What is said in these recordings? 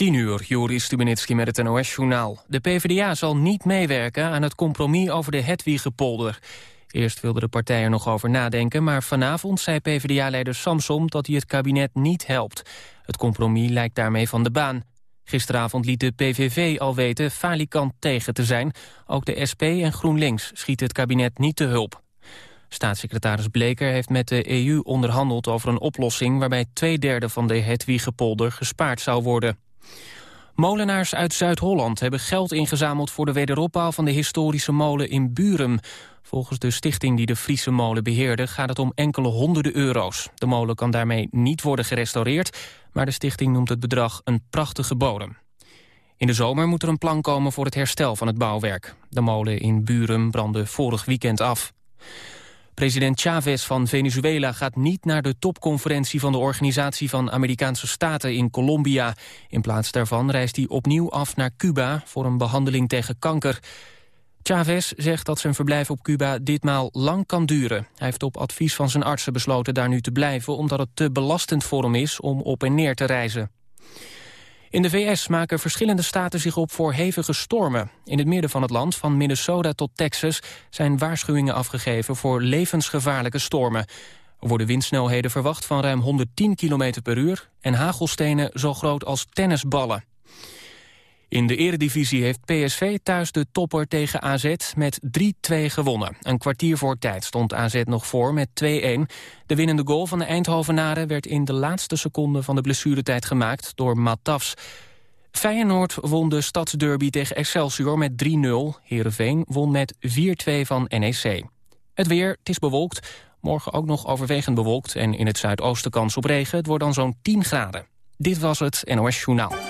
10 uur, Joris Stubenitski met het NOS-journaal. De PvdA zal niet meewerken aan het compromis over de Hedwiggepolder. Eerst wilden de partijen nog over nadenken... maar vanavond zei PvdA-leider Samsom dat hij het kabinet niet helpt. Het compromis lijkt daarmee van de baan. Gisteravond liet de PVV al weten falikant tegen te zijn. Ook de SP en GroenLinks schieten het kabinet niet te hulp. Staatssecretaris Bleker heeft met de EU onderhandeld over een oplossing... waarbij twee derde van de Hedwiggepolder gespaard zou worden. Molenaars uit Zuid-Holland hebben geld ingezameld... voor de wederopbouw van de historische molen in Burum. Volgens de stichting die de Friese molen beheerde... gaat het om enkele honderden euro's. De molen kan daarmee niet worden gerestaureerd... maar de stichting noemt het bedrag een prachtige bodem. In de zomer moet er een plan komen voor het herstel van het bouwwerk. De molen in Burum brandde vorig weekend af. President Chavez van Venezuela gaat niet naar de topconferentie van de Organisatie van Amerikaanse Staten in Colombia. In plaats daarvan reist hij opnieuw af naar Cuba voor een behandeling tegen kanker. Chavez zegt dat zijn verblijf op Cuba ditmaal lang kan duren. Hij heeft op advies van zijn artsen besloten daar nu te blijven... omdat het te belastend voor hem is om op en neer te reizen. In de VS maken verschillende staten zich op voor hevige stormen. In het midden van het land, van Minnesota tot Texas... zijn waarschuwingen afgegeven voor levensgevaarlijke stormen. Er worden windsnelheden verwacht van ruim 110 km per uur... en hagelstenen zo groot als tennisballen. In de eredivisie heeft PSV thuis de topper tegen AZ met 3-2 gewonnen. Een kwartier voor tijd stond AZ nog voor met 2-1. De winnende goal van de Eindhovenaren werd in de laatste seconde van de blessuretijd gemaakt door Matafs. Feyenoord won de stadsderby tegen Excelsior met 3-0. Heerenveen won met 4-2 van NEC. Het weer, het is bewolkt. Morgen ook nog overwegend bewolkt en in het zuidoosten kans op regen. Het wordt dan zo'n 10 graden. Dit was het NOS Journaal.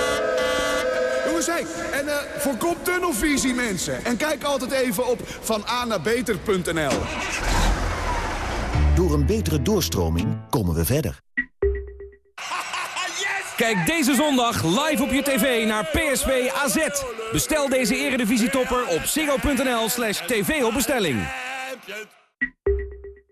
En uh, voorkom tunnelvisie, mensen. En kijk altijd even op vananabeter.nl. Door een betere doorstroming komen we verder. Kijk deze zondag live op je tv naar PSV AZ. Bestel deze eredivisietopper op ziggo.nl slash tv op bestelling.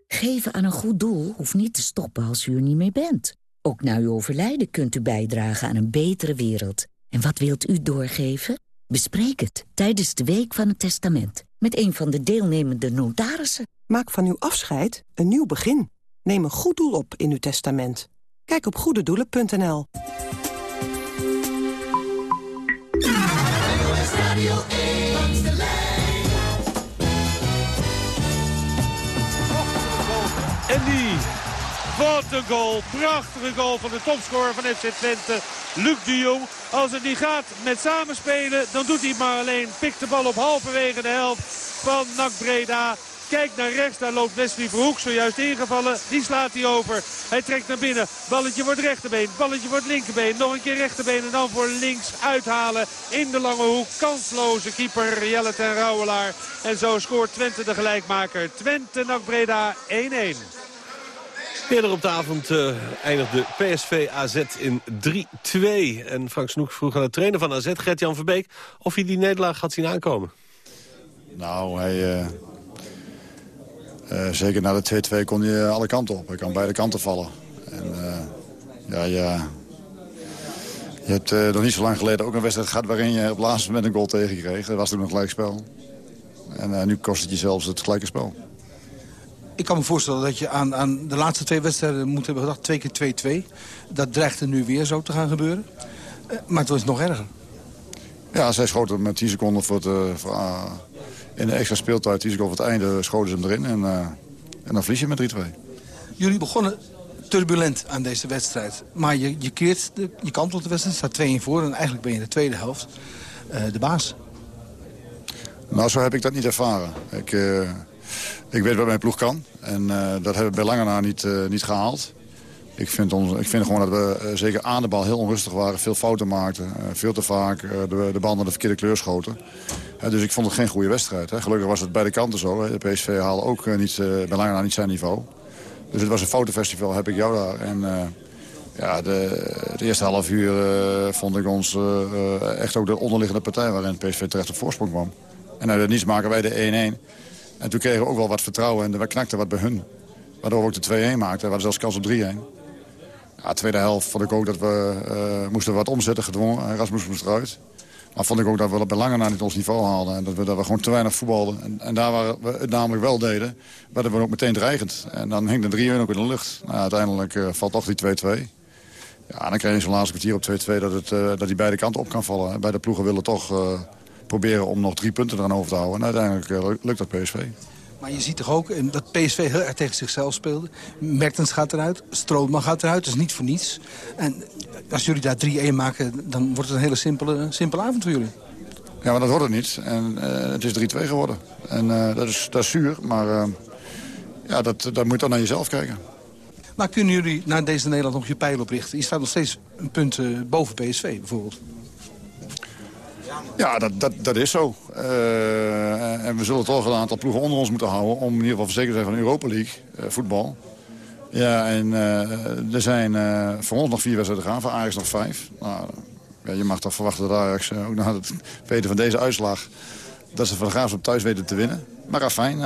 Geven aan een goed doel hoeft niet te stoppen als u er niet meer bent. Ook na uw overlijden kunt u bijdragen aan een betere wereld. En wat wilt u doorgeven? Bespreek het tijdens de Week van het Testament met een van de deelnemende notarissen. Maak van uw afscheid een nieuw begin. Neem een goed doel op in uw testament. Kijk op goededoelen.nl. Radio wat een goal. Prachtige goal van de topscorer van FC Twente, Luc de Jong. Als het niet gaat met samenspelen, dan doet hij maar alleen. Pikt de bal op halverwege de helft van NAC Breda. Kijkt naar rechts, daar loopt Wesley Verhoek, zojuist ingevallen. Die slaat hij over. Hij trekt naar binnen. Balletje wordt rechterbeen, balletje wordt linkerbeen. Nog een keer rechterbeen en dan voor links uithalen in de lange hoek. Kansloze keeper Jelle ten Rouwelaar. En zo scoort Twente de gelijkmaker. Twente NAC Breda 1-1. Eerder op de avond uh, eindigde PSV AZ in 3-2. En Frank Snoek vroeg aan de trainer van AZ, Gert-Jan Verbeek... of hij die nederlaag had zien aankomen. Nou, hij... Uh, uh, zeker na de 2-2 kon hij alle kanten op. Hij kan beide kanten vallen. En, ja, ja, je hebt nog niet zo lang geleden ook een wedstrijd gehad... waarin je op laatste moment een goal tegenkreeg. Dat was toen een gelijkspel. En nu kost het je zelfs het gelijke spel. Ik kan me voorstellen dat je aan, aan de laatste twee wedstrijden moet hebben gedacht. Twee keer 2-2. Dat dreigt er nu weer zo te gaan gebeuren. Uh, maar het was nog erger. Ja, zij schoten met 10 seconden voor het, voor, uh, in de extra speeltijd, die over het einde, schoten ze hem erin. En, en dan verlies je met 3-2. Jullie begonnen turbulent aan deze wedstrijd. Maar je, je keert de, je kant op de wedstrijd, staat 2 voor... en eigenlijk ben je in de tweede helft de baas. Nou, zo heb ik dat niet ervaren. Ik, ik weet wat mijn ploeg kan. En uh, dat hebben we bij lange na niet, uh, niet gehaald. Ik vind, ons, ik vind gewoon dat we zeker aan de bal heel onrustig waren. Veel fouten maakten. veel te vaak de, de bal naar de verkeerde kleur schoten. dus ik vond het geen goede wedstrijd. Hè. Gelukkig was het beide kanten zo. Hè. De PSV haalde ook niet, bij lange na niet zijn niveau. Dus het was een foutenfestival, heb ik jou daar. En ja, de, de, eerste half uur vond ik ons echt ook de onderliggende partij... waarin PSV terecht op voorsprong kwam. En uit het niets maken wij de 1-1. En toen kregen we ook wel wat vertrouwen en we knakten wat bij hun. Waardoor we ook de 2-1 maakten. We hadden zelfs kans op 3-1. Ja, tweede helft vond ik ook dat we uh, moesten wat omzetten gedwongen. Rasmus moest eruit. Maar vond ik ook dat we bij lange na niet ons niveau haalden. En dat we, dat we gewoon te weinig voetbalden. En, en daar waar we het namelijk wel deden, werden we ook meteen dreigend. En dan hing de 3-1 ook in de lucht. Nou, uiteindelijk uh, valt toch die 2-2. Ja, dan krijg je zo'n laatste kwartier op 2-2 dat, het, uh, dat die beide kanten op kan vallen. Beide ploegen willen toch proberen om nog drie punten eraan over te houden. En uiteindelijk eh, lukt dat PSV. Maar je ziet toch ook dat PSV heel erg tegen zichzelf speelde. Mertens gaat eruit, Strootman gaat eruit, dat is niet voor niets. En als jullie daar 3-1 maken, dan wordt het een hele simpele, simpele avond voor jullie. Ja, maar dat wordt het niet. En uh, het is 3-2 geworden. En uh, dat, is, dat is zuur, maar uh, ja, dat, dat moet dan naar jezelf kijken. Maar kunnen jullie naar deze Nederland nog je pijl oprichten? Je staat nog steeds een punt boven PSV bijvoorbeeld. Ja, dat, dat, dat is zo. Uh, en we zullen toch een aantal ploegen onder ons moeten houden... om in ieder geval verzekerd te zijn van Europa League uh, voetbal. Ja, en uh, er zijn voor ons nog vier wedstrijden gaan, voor Ajax nog vijf. Nou, ja, je mag toch verwachten dat Ajax, ook na het weten van deze uitslag... dat ze van de Graafschap thuis weten te winnen. Maar afijn,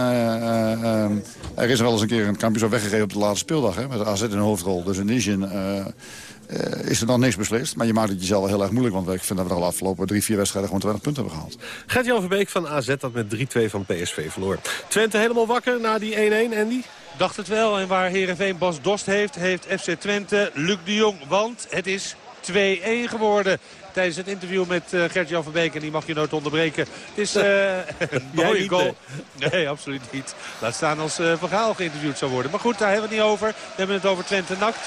er is wel eens een keer een kampioen weggegeven op de laatste speeldag... Hè, met AZ in de hoofdrol. Dus in die uh, is er dan niks beslist. Maar je maakt het jezelf wel heel erg moeilijk. Want ik vind dat we al afgelopen drie, vier wedstrijden gewoon te weinig punten hebben gehaald. Gert-Jan Verbeek van AZ dat met 3-2 van PSV verloor. Twente helemaal wakker na die 1-1, Andy? Dacht het wel. En waar Heerenveen Bas Dost heeft, heeft FC Twente Luc de Jong. Want het is 2-1 geworden tijdens het interview met uh, Gert-Jan van Beek. En die mag je nooit onderbreken. Het is uh, een mooie goal. Nee, absoluut niet. Laat staan als Van Gaal geïnterviewd zou worden. Maar goed, daar hebben we het niet over. We hebben het over Twente NAC 2-1.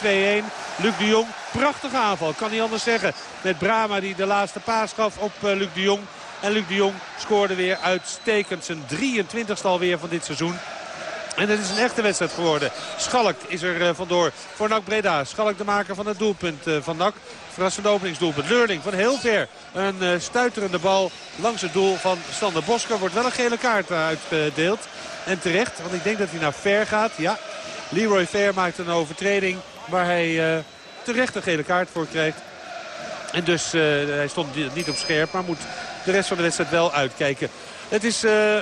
Luc de Jong, prachtige aanval. Kan niet anders zeggen. Met Brama die de laatste paas gaf op Luc de Jong. En Luc de Jong scoorde weer uitstekend zijn 23ste alweer van dit seizoen. En het is een echte wedstrijd geworden. Schalk is er vandoor voor NAC Breda. Schalk de maker van het doelpunt van NAC. Verrassende openingsdoelpunt. Leurling van heel ver. Een uh, stuiterende bal langs het doel van Sander Bosker. Wordt wel een gele kaart uitgedeeld. En terecht, want ik denk dat hij naar Ver gaat. Ja, Leroy Ver maakt een overtreding waar hij terecht een gele kaart voor krijgt. En dus hij stond niet op scherp, maar moet de rest van de wedstrijd wel uitkijken. Het is uh,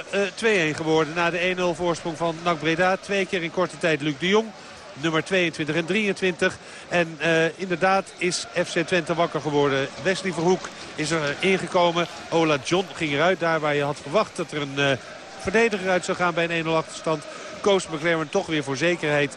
2-1 geworden na de 1-0 voorsprong van NAC Breda. Twee keer in korte tijd Luc de Jong nummer 22 en 23. En uh, inderdaad is FC Twente wakker geworden. Wesley Verhoek is er ingekomen. Ola John ging eruit. Daar waar je had verwacht dat er een verdediger uit zou gaan bij een 1-0 achterstand. Koos McLaren toch weer voor zekerheid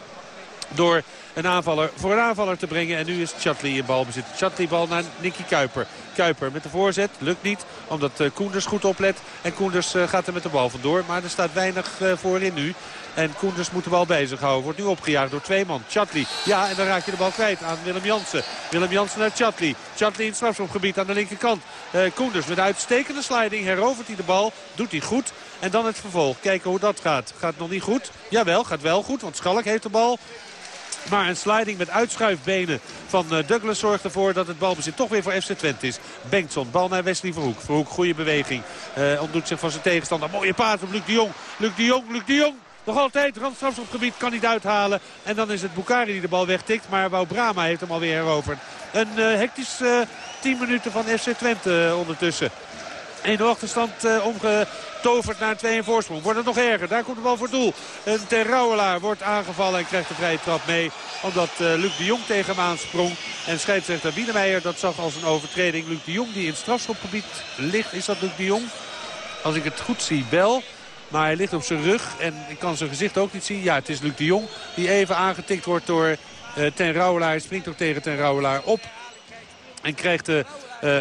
door een aanvaller voor een aanvaller te brengen. En nu is Chatli in balbezit. Chatli bal naar Nicky Kuiper. Kuiper met de voorzet. Lukt niet, omdat uh, Koenders goed oplet. En Koenders uh, gaat er met de bal vandoor. Maar er staat weinig uh, voorin nu. En Koenders moet de bal bij zich houden. Wordt nu opgejaagd door twee man. Chatli. Ja, en dan raak je de bal kwijt aan Willem Jansen. Willem Jansen naar Chatli. Chatli in het strafschopgebied aan de linkerkant. Koenders met uitstekende sliding. Herovert hij de bal. Doet hij goed. En dan het vervolg. Kijken hoe dat gaat. Gaat nog niet goed? Jawel, gaat wel goed. Want Schalk heeft de bal. Maar een sliding met uitschuifbenen van Douglas zorgt ervoor dat het balbezit toch weer voor FC Twente is. Bengtson, bal naar Wesley Verhoek. Verhoek, goede beweging. Uh, ontdoet zich van zijn tegenstander. Mooie paard op Luc de Jong. Luc de Jong, Luc de Jong. Nog altijd, randstrafschopgebied kan niet uithalen. En dan is het Bukari die de bal wegtikt. Maar Wou Brama heeft hem alweer heroverd. Een uh, hectisch uh, 10 minuten van FC Twente uh, ondertussen. 1 achterstand uh, omgetoverd naar een 2-1 voorsprong. Wordt het nog erger. Daar komt de bal voor doel. Een Terrouwelaar wordt aangevallen en krijgt de vrije trap mee. Omdat uh, Luc de Jong tegen hem aansprong. En scheidsrechter Wiedemeijer dat zag als een overtreding. Luc de Jong die in het strafschopgebied ligt. Is dat Luc de Jong? Als ik het goed zie, bel. Maar hij ligt op zijn rug en ik kan zijn gezicht ook niet zien. Ja, het is Luc de Jong die even aangetikt wordt door uh, Ten Rouwelaar. Hij springt ook tegen Ten Rouwelaar op. En krijgt de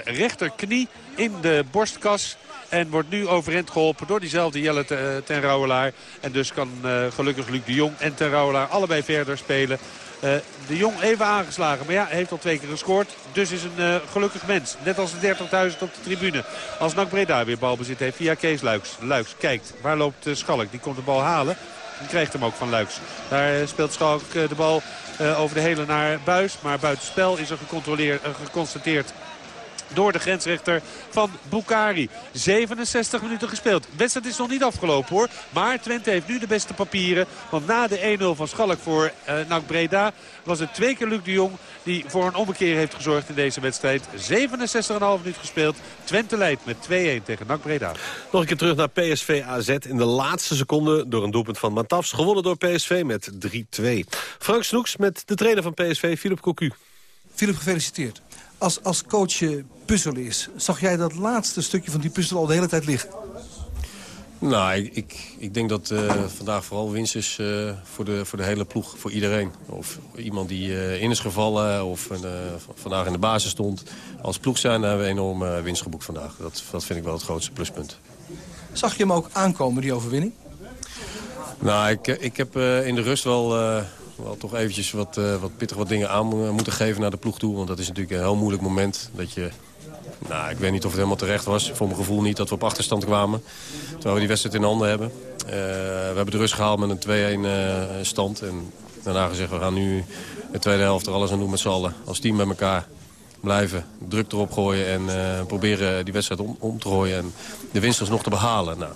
rechterknie in de borstkas. En wordt nu overeind geholpen door diezelfde Jelle ten Rouwelaar. En dus kan gelukkig Luc de Jong en ten Rouwelaar allebei verder spelen. Uh, de Jong even aangeslagen. Maar ja, heeft al twee keer gescoord. Dus is een uh, gelukkig mens. Net als de 30.000 op de tribune. Als NAC Breda weer balbezit heeft via Kees Luiks. Luiks kijkt. Waar loopt uh, Schalk? Die komt de bal halen. En krijgt hem ook van Luiks. Daar speelt Schalk de bal over de hele naar Buis. Maar buitenspel is er geconstateerd door de grensrechter van Bukari. 67 minuten gespeeld. De wedstrijd is nog niet afgelopen hoor. Maar Twente heeft nu de beste papieren. Want na de 1-0 van Schalk voor uh, NAC Breda was het twee keer Luc de Jong die voor een ommekeer heeft gezorgd in deze wedstrijd. 67,5 minuut gespeeld. Twente leidt met 2-1 tegen NAC Breda. Nog een keer terug naar PSV AZ in de laatste seconde door een doelpunt van Matafs. Gewonnen door PSV met 3-2. Frank Snoeks met de trainer van PSV, Philip Cocu. Philip, gefeliciteerd. Als, als coach puzzel is, zag jij dat laatste stukje van die puzzel al de hele tijd liggen? Nou, ik, ik, ik denk dat uh, vandaag vooral winst is uh, voor, de, voor de hele ploeg, voor iedereen. Of iemand die uh, in is gevallen of vandaag in de basis stond. Als ploeg zijn hebben we enorm winst geboekt vandaag. Dat, dat vind ik wel het grootste pluspunt. Zag je hem ook aankomen, die overwinning? Nou, ik, ik heb in de rust wel wel toch eventjes wat, wat pittig wat dingen aan moeten geven naar de ploeg toe. Want dat is natuurlijk een heel moeilijk moment. Dat je, nou, ik weet niet of het helemaal terecht was. Voor mijn gevoel niet dat we op achterstand kwamen. Terwijl we die wedstrijd in handen hebben. Uh, we hebben de rust gehaald met een 2-1 uh, eh, stand. En daarna gezegd, we gaan nu de tweede helft er alles aan doen met z'n allen. Als team met elkaar blijven, druk erop gooien en proberen die wedstrijd om, te gooien. En de winst alsnog te behalen. Nou,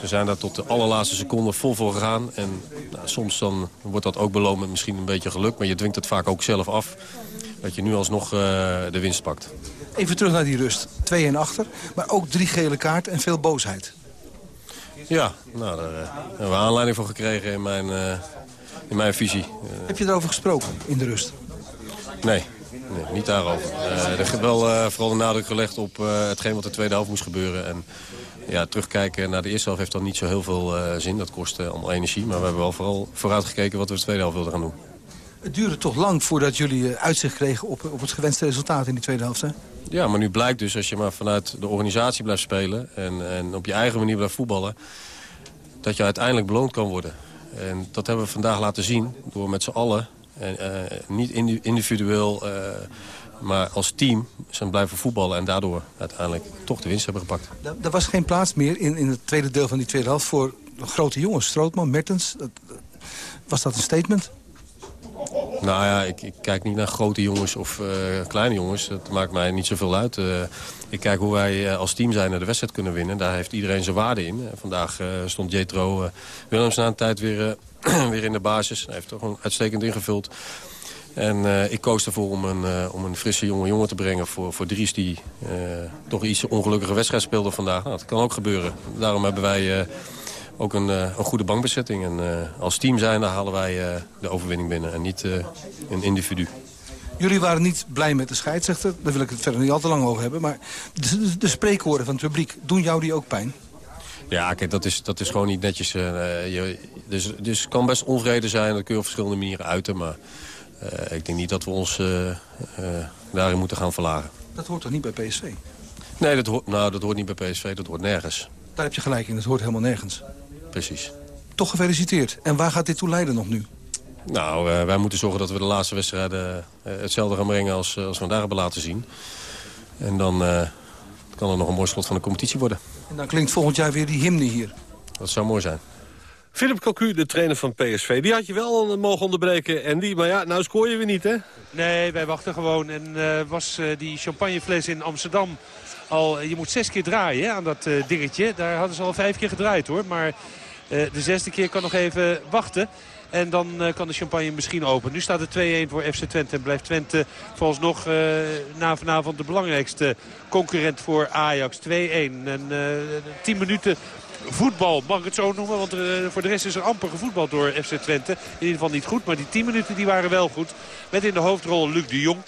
we zijn daar tot de allerlaatste seconde vol voor gegaan. En nou, soms dan wordt dat ook beloond met misschien een beetje geluk. Maar je dwingt het vaak ook zelf af. Dat je nu alsnog de winst pakt. Even terug naar die rust. 2-1 achter. Maar ook drie gele kaarten en veel boosheid. Ja, nou, daar uh, hebben we aanleiding voor gekregen in mijn, uh, in mijn visie. Heb je erover gesproken in de rust? Nee, nee niet daarover. er is wel vooral de nadruk gelegd op hetgeen wat de tweede helft moest gebeuren. En ja, terugkijken naar de eerste helft heeft dan niet zo heel veel uh, zin. Dat kost uh, allemaal energie. Maar we hebben wel vooral vooruit gekeken wat we de tweede helft wilden gaan doen. Het duurde toch lang voordat jullie eh, uitzicht kregen op, op het gewenste resultaat in die tweede helft, hè? Ja, maar nu blijkt dus als je maar vanuit de organisatie blijft spelen... en, en op je eigen manier blijft voetballen... dat je uiteindelijk beloond kan worden. En dat hebben we vandaag laten zien door met z'n allen... En, niet individueel maar als team zijn blijven voetballen en daardoor uiteindelijk toch de winst hebben gepakt. Er was geen plaats meer in, in het tweede deel van die tweede helft voor grote jongens. Strootman, Mertens. Was dat een statement? Nou ja, ik, ik, kijk niet naar grote jongens of uh, kleine jongens. Dat maakt mij niet zoveel uit. Uh, ik kijk hoe wij uh, als team zijn naar de wedstrijd kunnen winnen. Daar heeft iedereen zijn waarde in. vandaag stond Jetro Willems na een tijd weer, weer in de basis. Hij heeft toch een uitstekend ingevuld. En ik koos ervoor om een, om een frisse jonge jongen te brengen voor, voor Dries... die toch iets ongelukkige wedstrijd speelde vandaag. Nou, dat kan ook gebeuren. Daarom hebben wij ook een, een goede bankbezetting. En als team zijn, dan halen wij de overwinning binnen en niet een individu. Jullie waren niet blij met de scheidsrechter. Daar wil ik het verder niet al te lang over hebben. Maar de, de spreekwoorden van het publiek, doen jou die ook pijn? Ja, kijk, dat is, dat is gewoon niet netjes. je, dus, dus kan best onvrede zijn, dat kun je op verschillende manieren uiten. Maar uh, ik denk niet dat we ons uh, uh, daarin moeten gaan verlagen. Dat hoort toch niet bij PSV? Nee, dat hoort, nou, dat hoort niet bij PSV, dat hoort nergens. Daar heb je gelijk in, dat hoort helemaal nergens. Precies. Toch gefeliciteerd. En waar gaat dit toe leiden nog nu? Nou, wij moeten zorgen dat we de laatste wedstrijden hetzelfde gaan brengen als, als we vandaag hebben laten zien. En dan kan er nog een mooi slot van de competitie worden. En dan klinkt volgend jaar weer die hymne hier. Dat zou mooi zijn. Philip Cocu, de trainer van PSV, die had je wel mogen onderbreken. En die, maar ja, nou scoor je weer niet, hè? Nee, wij wachten gewoon. En uh, was uh, die champagnefles in Amsterdam al... Je moet zes keer draaien hè, aan dat uh, dingetje. Daar hadden ze al vijf keer gedraaid, hoor. Maar de zesde keer kan nog even wachten. En dan uh, kan de champagne misschien open. Nu staat het 2-1 voor FC Twente. En blijft Twente volgens uh, na vanavond de belangrijkste concurrent voor Ajax. 2-1. En uh, 10 minuten voetbal, mag ik het zo noemen. Want eh, voor de rest is er amper gevoetbald door FC Twente. In ieder geval niet goed, maar die 10 minuten die waren wel goed. Met in de hoofdrol Luc de Jong.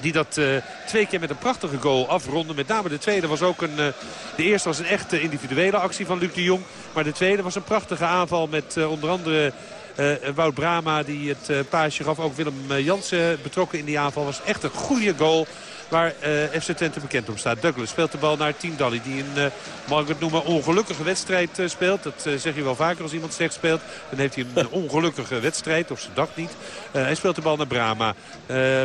Die dat uh, twee keer met een prachtige goal afronde. Met name de tweede was ook een... Uh, de eerste was een echte individuele actie van Luc de Jong. Maar de tweede was een prachtige aanval met uh, onder andere Wout Brama die het paasje gaf. Ook Willem Jansen betrokken in die aanval. Was echt een goede goal waar uh, FC Twente bekend om staat. Douglas speelt de bal naar Team Dali. Die een, uh, mag ik het noemen, ongelukkige wedstrijd uh, speelt. Dat zeg je wel vaker als iemand slecht speelt. Dan heeft hij een ongelukkige wedstrijd. Of ze dacht niet. hij speelt de bal naar Brama.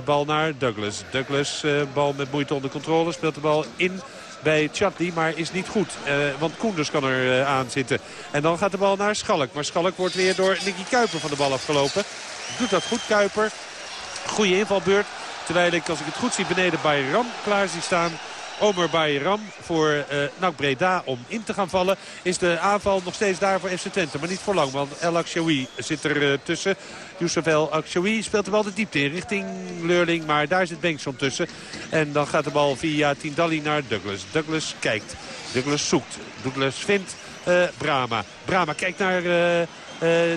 bal naar Douglas. Douglas, bal met moeite onder controle. Speelt de bal in bij Chatli, maar is niet goed. Want Koenders kan er uh, aan zitten. En dan gaat de bal naar Schalk. Maar Schalk wordt weer door Nicky Kuiper van de bal afgelopen. Doet dat goed, Kuiper. Goede invalbeurt. Terwijl ik, als ik het goed zie, beneden bij Ram klaar zie staan. Omer Bayram voor uh, NAC Breda om in te gaan vallen. Is de aanval nog steeds daar voor FC Twente. Maar niet voor lang, want El Akshoui zit er uh, tussen. Youssef El Akshoui speelt de bal de diepte in richting Leurling. Maar daar zit Bengtson tussen. En dan gaat de bal via Tindalli naar Douglas. Douglas kijkt. Douglas zoekt. Douglas vindt uh, Brama. Brama kijkt naar...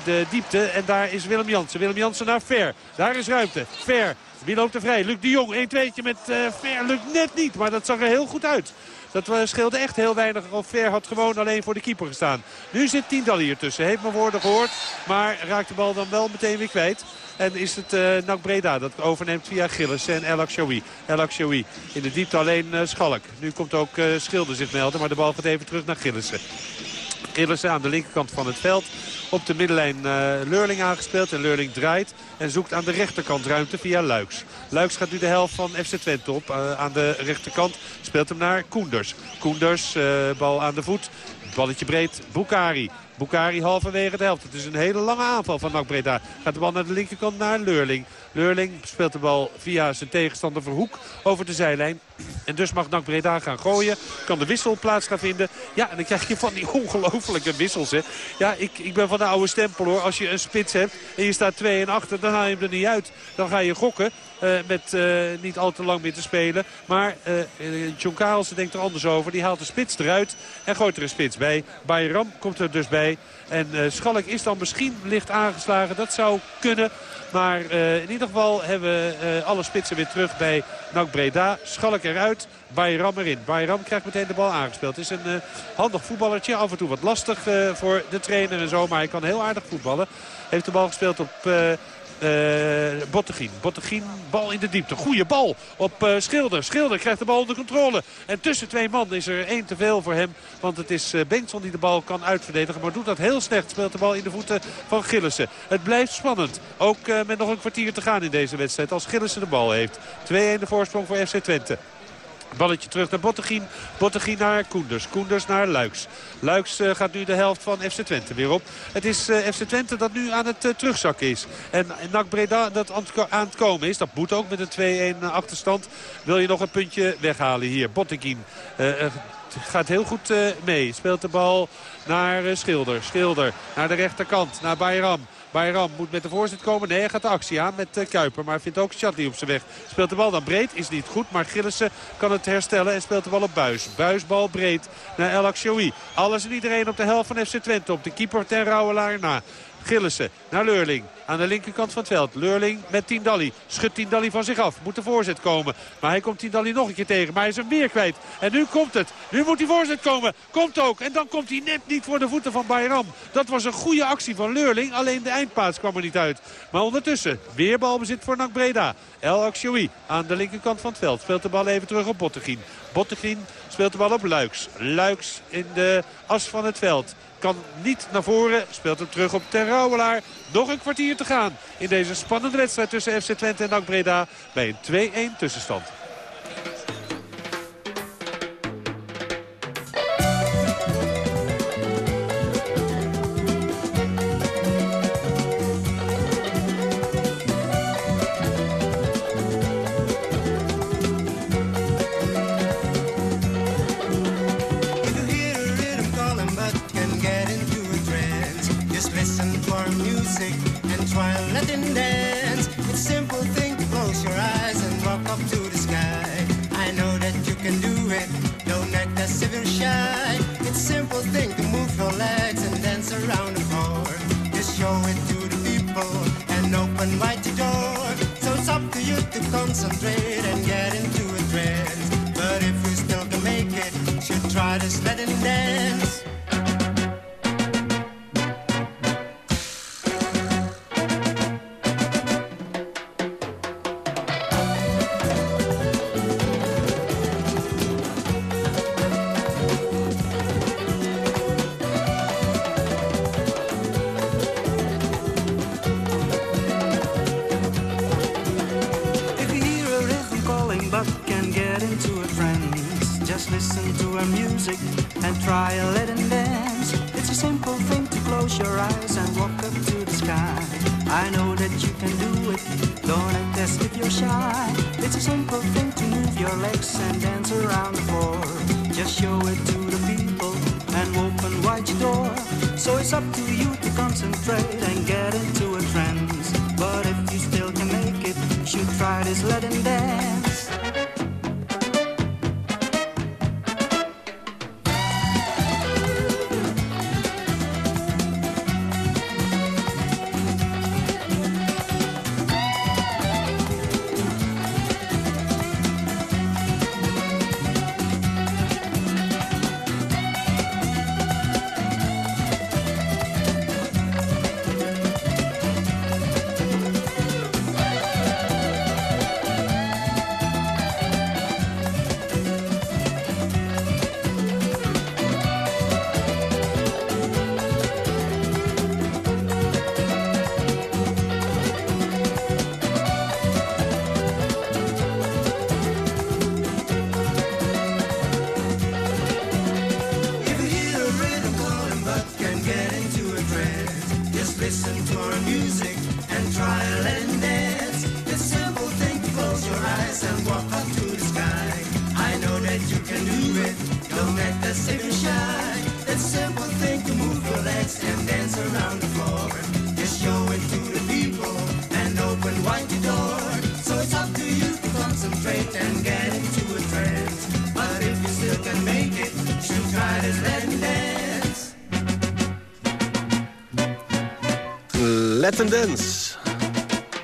de diepte. En daar is Willem Jansen. Willem Jansen naar Ver. Daar is ruimte. Ver wie loopt er vrij? Luc de Jong, 1-2'tje met uh, Ver. Lukt net niet, maar dat zag er heel goed uit. Dat uh, scheelde echt heel weinig. Of Ver had gewoon alleen voor de keeper gestaan. Nu zit Tindal hier tussen. Heeft mijn woorden gehoord. Maar raakt de bal dan wel meteen weer kwijt. En is het uh, Nak Breda dat overneemt via Gilles en El Akshoui. El Akshoui in de diepte alleen uh, Schalk. Nu komt ook uh, Schilder zich melden. Maar de bal gaat even terug naar Gillissen. Gillissen aan de linkerkant van het veld. Op de middenlijn uh, Leurling aangespeeld. En Leurling draait en zoekt aan de rechterkant ruimte via Luiks. Luiks gaat nu de helft van FC Twente op. Uh, aan de rechterkant speelt hem naar Koenders. Koenders, uh, bal aan de voet. Balletje breed, Bukari. Bukari halverwege de helft. Het is een hele lange aanval van NAC Breda. Gaat de bal naar de linkerkant naar Leurling. Leurling speelt de bal via zijn tegenstander Verhoek over de zijlijn. En dus mag NAC Breda gaan gooien. Kan de wissel plaats gaan vinden. Ja, en dan krijg je van die ongelofelijke wissels. Hè. Ja, ik, ik ben van de oude stempel hoor. Als je een spits hebt en je staat 2 en achter, dan haal je hem er niet uit. Dan ga je gokken. Uh, met uh, niet al te lang meer te spelen. Maar uh, John Karelsen denkt er anders over. Die haalt de spits eruit en gooit er een spits bij. Bayram komt er dus bij. En Schalk is dan misschien licht aangeslagen. Dat zou kunnen. Maar uh, in ieder geval hebben we uh, alle spitsen weer terug bij NAC Breda. Schalk eruit, Bayram erin. Bayram krijgt meteen de bal aangespeeld. Het is een uh, handig voetballertje. Af en toe wat lastig voor de trainer en zo. Maar hij kan heel aardig voetballen. Heeft de bal gespeeld op uh, Bottegien. Bottegien, bal in de diepte. Goeie bal op uh, Schilder. Schilder krijgt de bal onder controle. En tussen twee man is er één te veel voor hem. Want het is uh, Bengtson die de bal kan uitverdedigen. Maar doet dat heel slecht. Speelt de bal in de voeten van Gillissen. Het blijft spannend. Ook met nog een kwartier te gaan in deze wedstrijd. Als Gillissen de bal heeft. 2-1 de voorsprong voor FC Twente. Balletje terug naar Bottegien. Bottegien naar Koenders. Koenders naar Luiks. Luiks uh, gaat nu de helft van FC Twente weer op. Het is uh, FC Twente dat nu aan het uh, terugzakken is. En NAC Breda dat aan het komen is. Dat moet ook met een 2-1 achterstand. Wil je nog een puntje weghalen hier. Bottegien gaat heel goed mee. Speelt de bal naar Schilder. Schilder naar de rechterkant. Naar Bayram. Bayram moet met de voorzet komen. Nee, hij gaat de actie aan met uh, Kuiper. Maar vindt ook Chatli op zijn weg. Speelt de bal dan breed. Is niet goed. Maar Gillissen kan het herstellen. En speelt de bal op Buis. Buisbal breed naar El Akshoui. Alles en iedereen op de helft van FC Twente. Op de keeper ten Rauwelaar na. Gillissen naar Leurling. Aan de linkerkant van het veld. Leurling met Tindalli. Schudt Tindalli van zich af. Moet de voorzet komen. Maar hij komt Tindalli nog een keer tegen. Maar hij is hem weer kwijt. En nu komt het. Nu moet die voorzet komen. Komt ook. En dan komt hij net niet voor de voeten van Bayram. Dat was een goede actie van Leurling. Alleen de eindpaas kwam er niet uit. Maar ondertussen weer balbezit voor NAC Breda. El Akshoui aan de linkerkant van het veld. Speelt de bal even terug op Bottegien. Bottegien speelt de bal op Luiks. Luiks in de as van het veld kan niet naar voren. Speelt hem terug op Ter Rauwelaar. Nog een kwartier te gaan in deze spannende wedstrijd tussen FC Twente en NAC Breda. Bij een 2-1 tussenstand. Latin Dance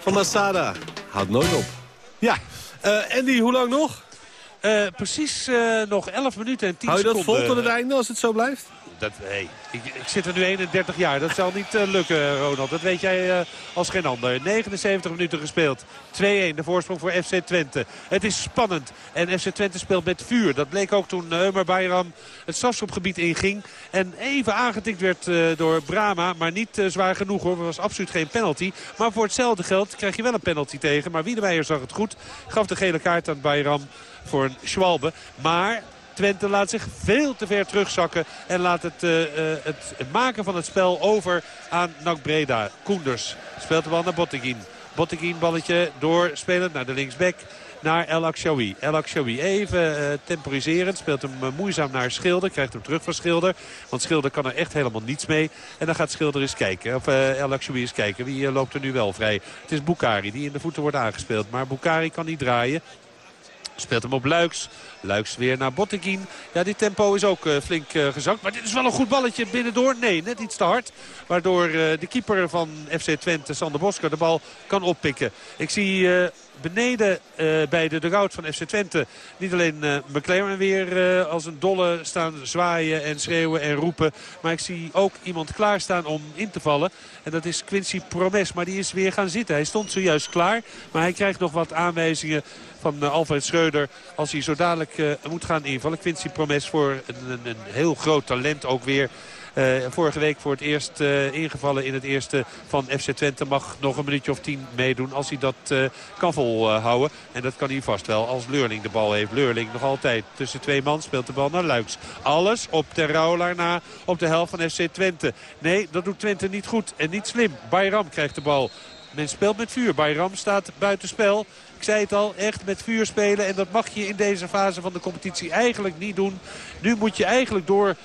van Masada. Houdt nooit op. Ja, Eh, Andy, hoe lang nog? Eh, precies eh, nog 11 minuten en 10 Hou je dat seconden. vol tot het einde als het zo blijft? Dat, ik, zit er nu 31 jaar. Dat zal niet eh, lukken, Ronald. Dat weet jij eh, als geen ander. 79 minuten gespeeld. 2-1 de voorsprong voor FC Twente. Het is spannend. En FC Twente speelt met vuur. Dat bleek ook toen uh, Ömer Bayram het strafschopgebied inging. En even aangetikt werd eh, door Brama. Maar niet eh, zwaar genoeg hoor. Het was absoluut geen penalty. Maar voor hetzelfde geld krijg je wel een penalty tegen. Maar Wiedemeyer zag het goed. Gaf de gele kaart aan Bayram voor een Schwalbe. Maar Twente laat zich veel te ver terugzakken. En laat het, uh, uh, het maken van het spel over aan NAC Breda. Koenders speelt de bal naar Botteguin. Botteguin balletje doorspelend naar de linksback. Naar El Akshawi. El Akshawi even uh, temporiserend. Speelt hem moeizaam naar Schilder. Krijgt hem terug van Schilder. Want Schilder kan er echt helemaal niets mee. En dan gaat Schilder eens kijken. Of uh, El eens kijken. Wie loopt er nu wel vrij? Het is Bukari die in de voeten wordt aangespeeld. Maar Bukari kan niet draaien. Speelt hem op Luiks. Luiks weer naar Botteguin. Ja, dit tempo is ook uh, flink uh, gezakt. Maar dit is wel een goed balletje binnendoor. Nee, net iets te hard. Waardoor uh, de keeper van FC Twente, Sander Bosker, de bal kan oppikken. Ik zie beneden bij de dugout van FC Twente niet alleen McLaren weer als een dolle staan zwaaien en schreeuwen en roepen. Maar ik zie ook iemand klaarstaan om in te vallen. En dat is Quincy Promes. Maar die is weer gaan zitten. Hij stond zojuist klaar. Maar hij krijgt nog wat aanwijzingen van Alfred Schreuder als hij zo dadelijk moet gaan invallen. Quincy Promes voor een, een, een heel groot talent ook weer. Uh, vorige week voor het eerst uh, ingevallen in het eerste van FC Twente. Mag nog een minuutje of tien meedoen als hij dat uh, kan volhouden. En dat kan hij vast wel als Leurling de bal heeft. Leurling nog altijd tussen twee man speelt de bal naar Luiks. Alles op Ter Rouwelaar na op de helft van FC Twente. Nee, dat doet Twente niet goed en niet slim. Bayram krijgt de bal. Men speelt met vuur. Bayram staat buitenspel. Ik zei het al, echt met vuur spelen. En dat mag je in deze fase van de competitie eigenlijk niet doen. Nu moet je eigenlijk door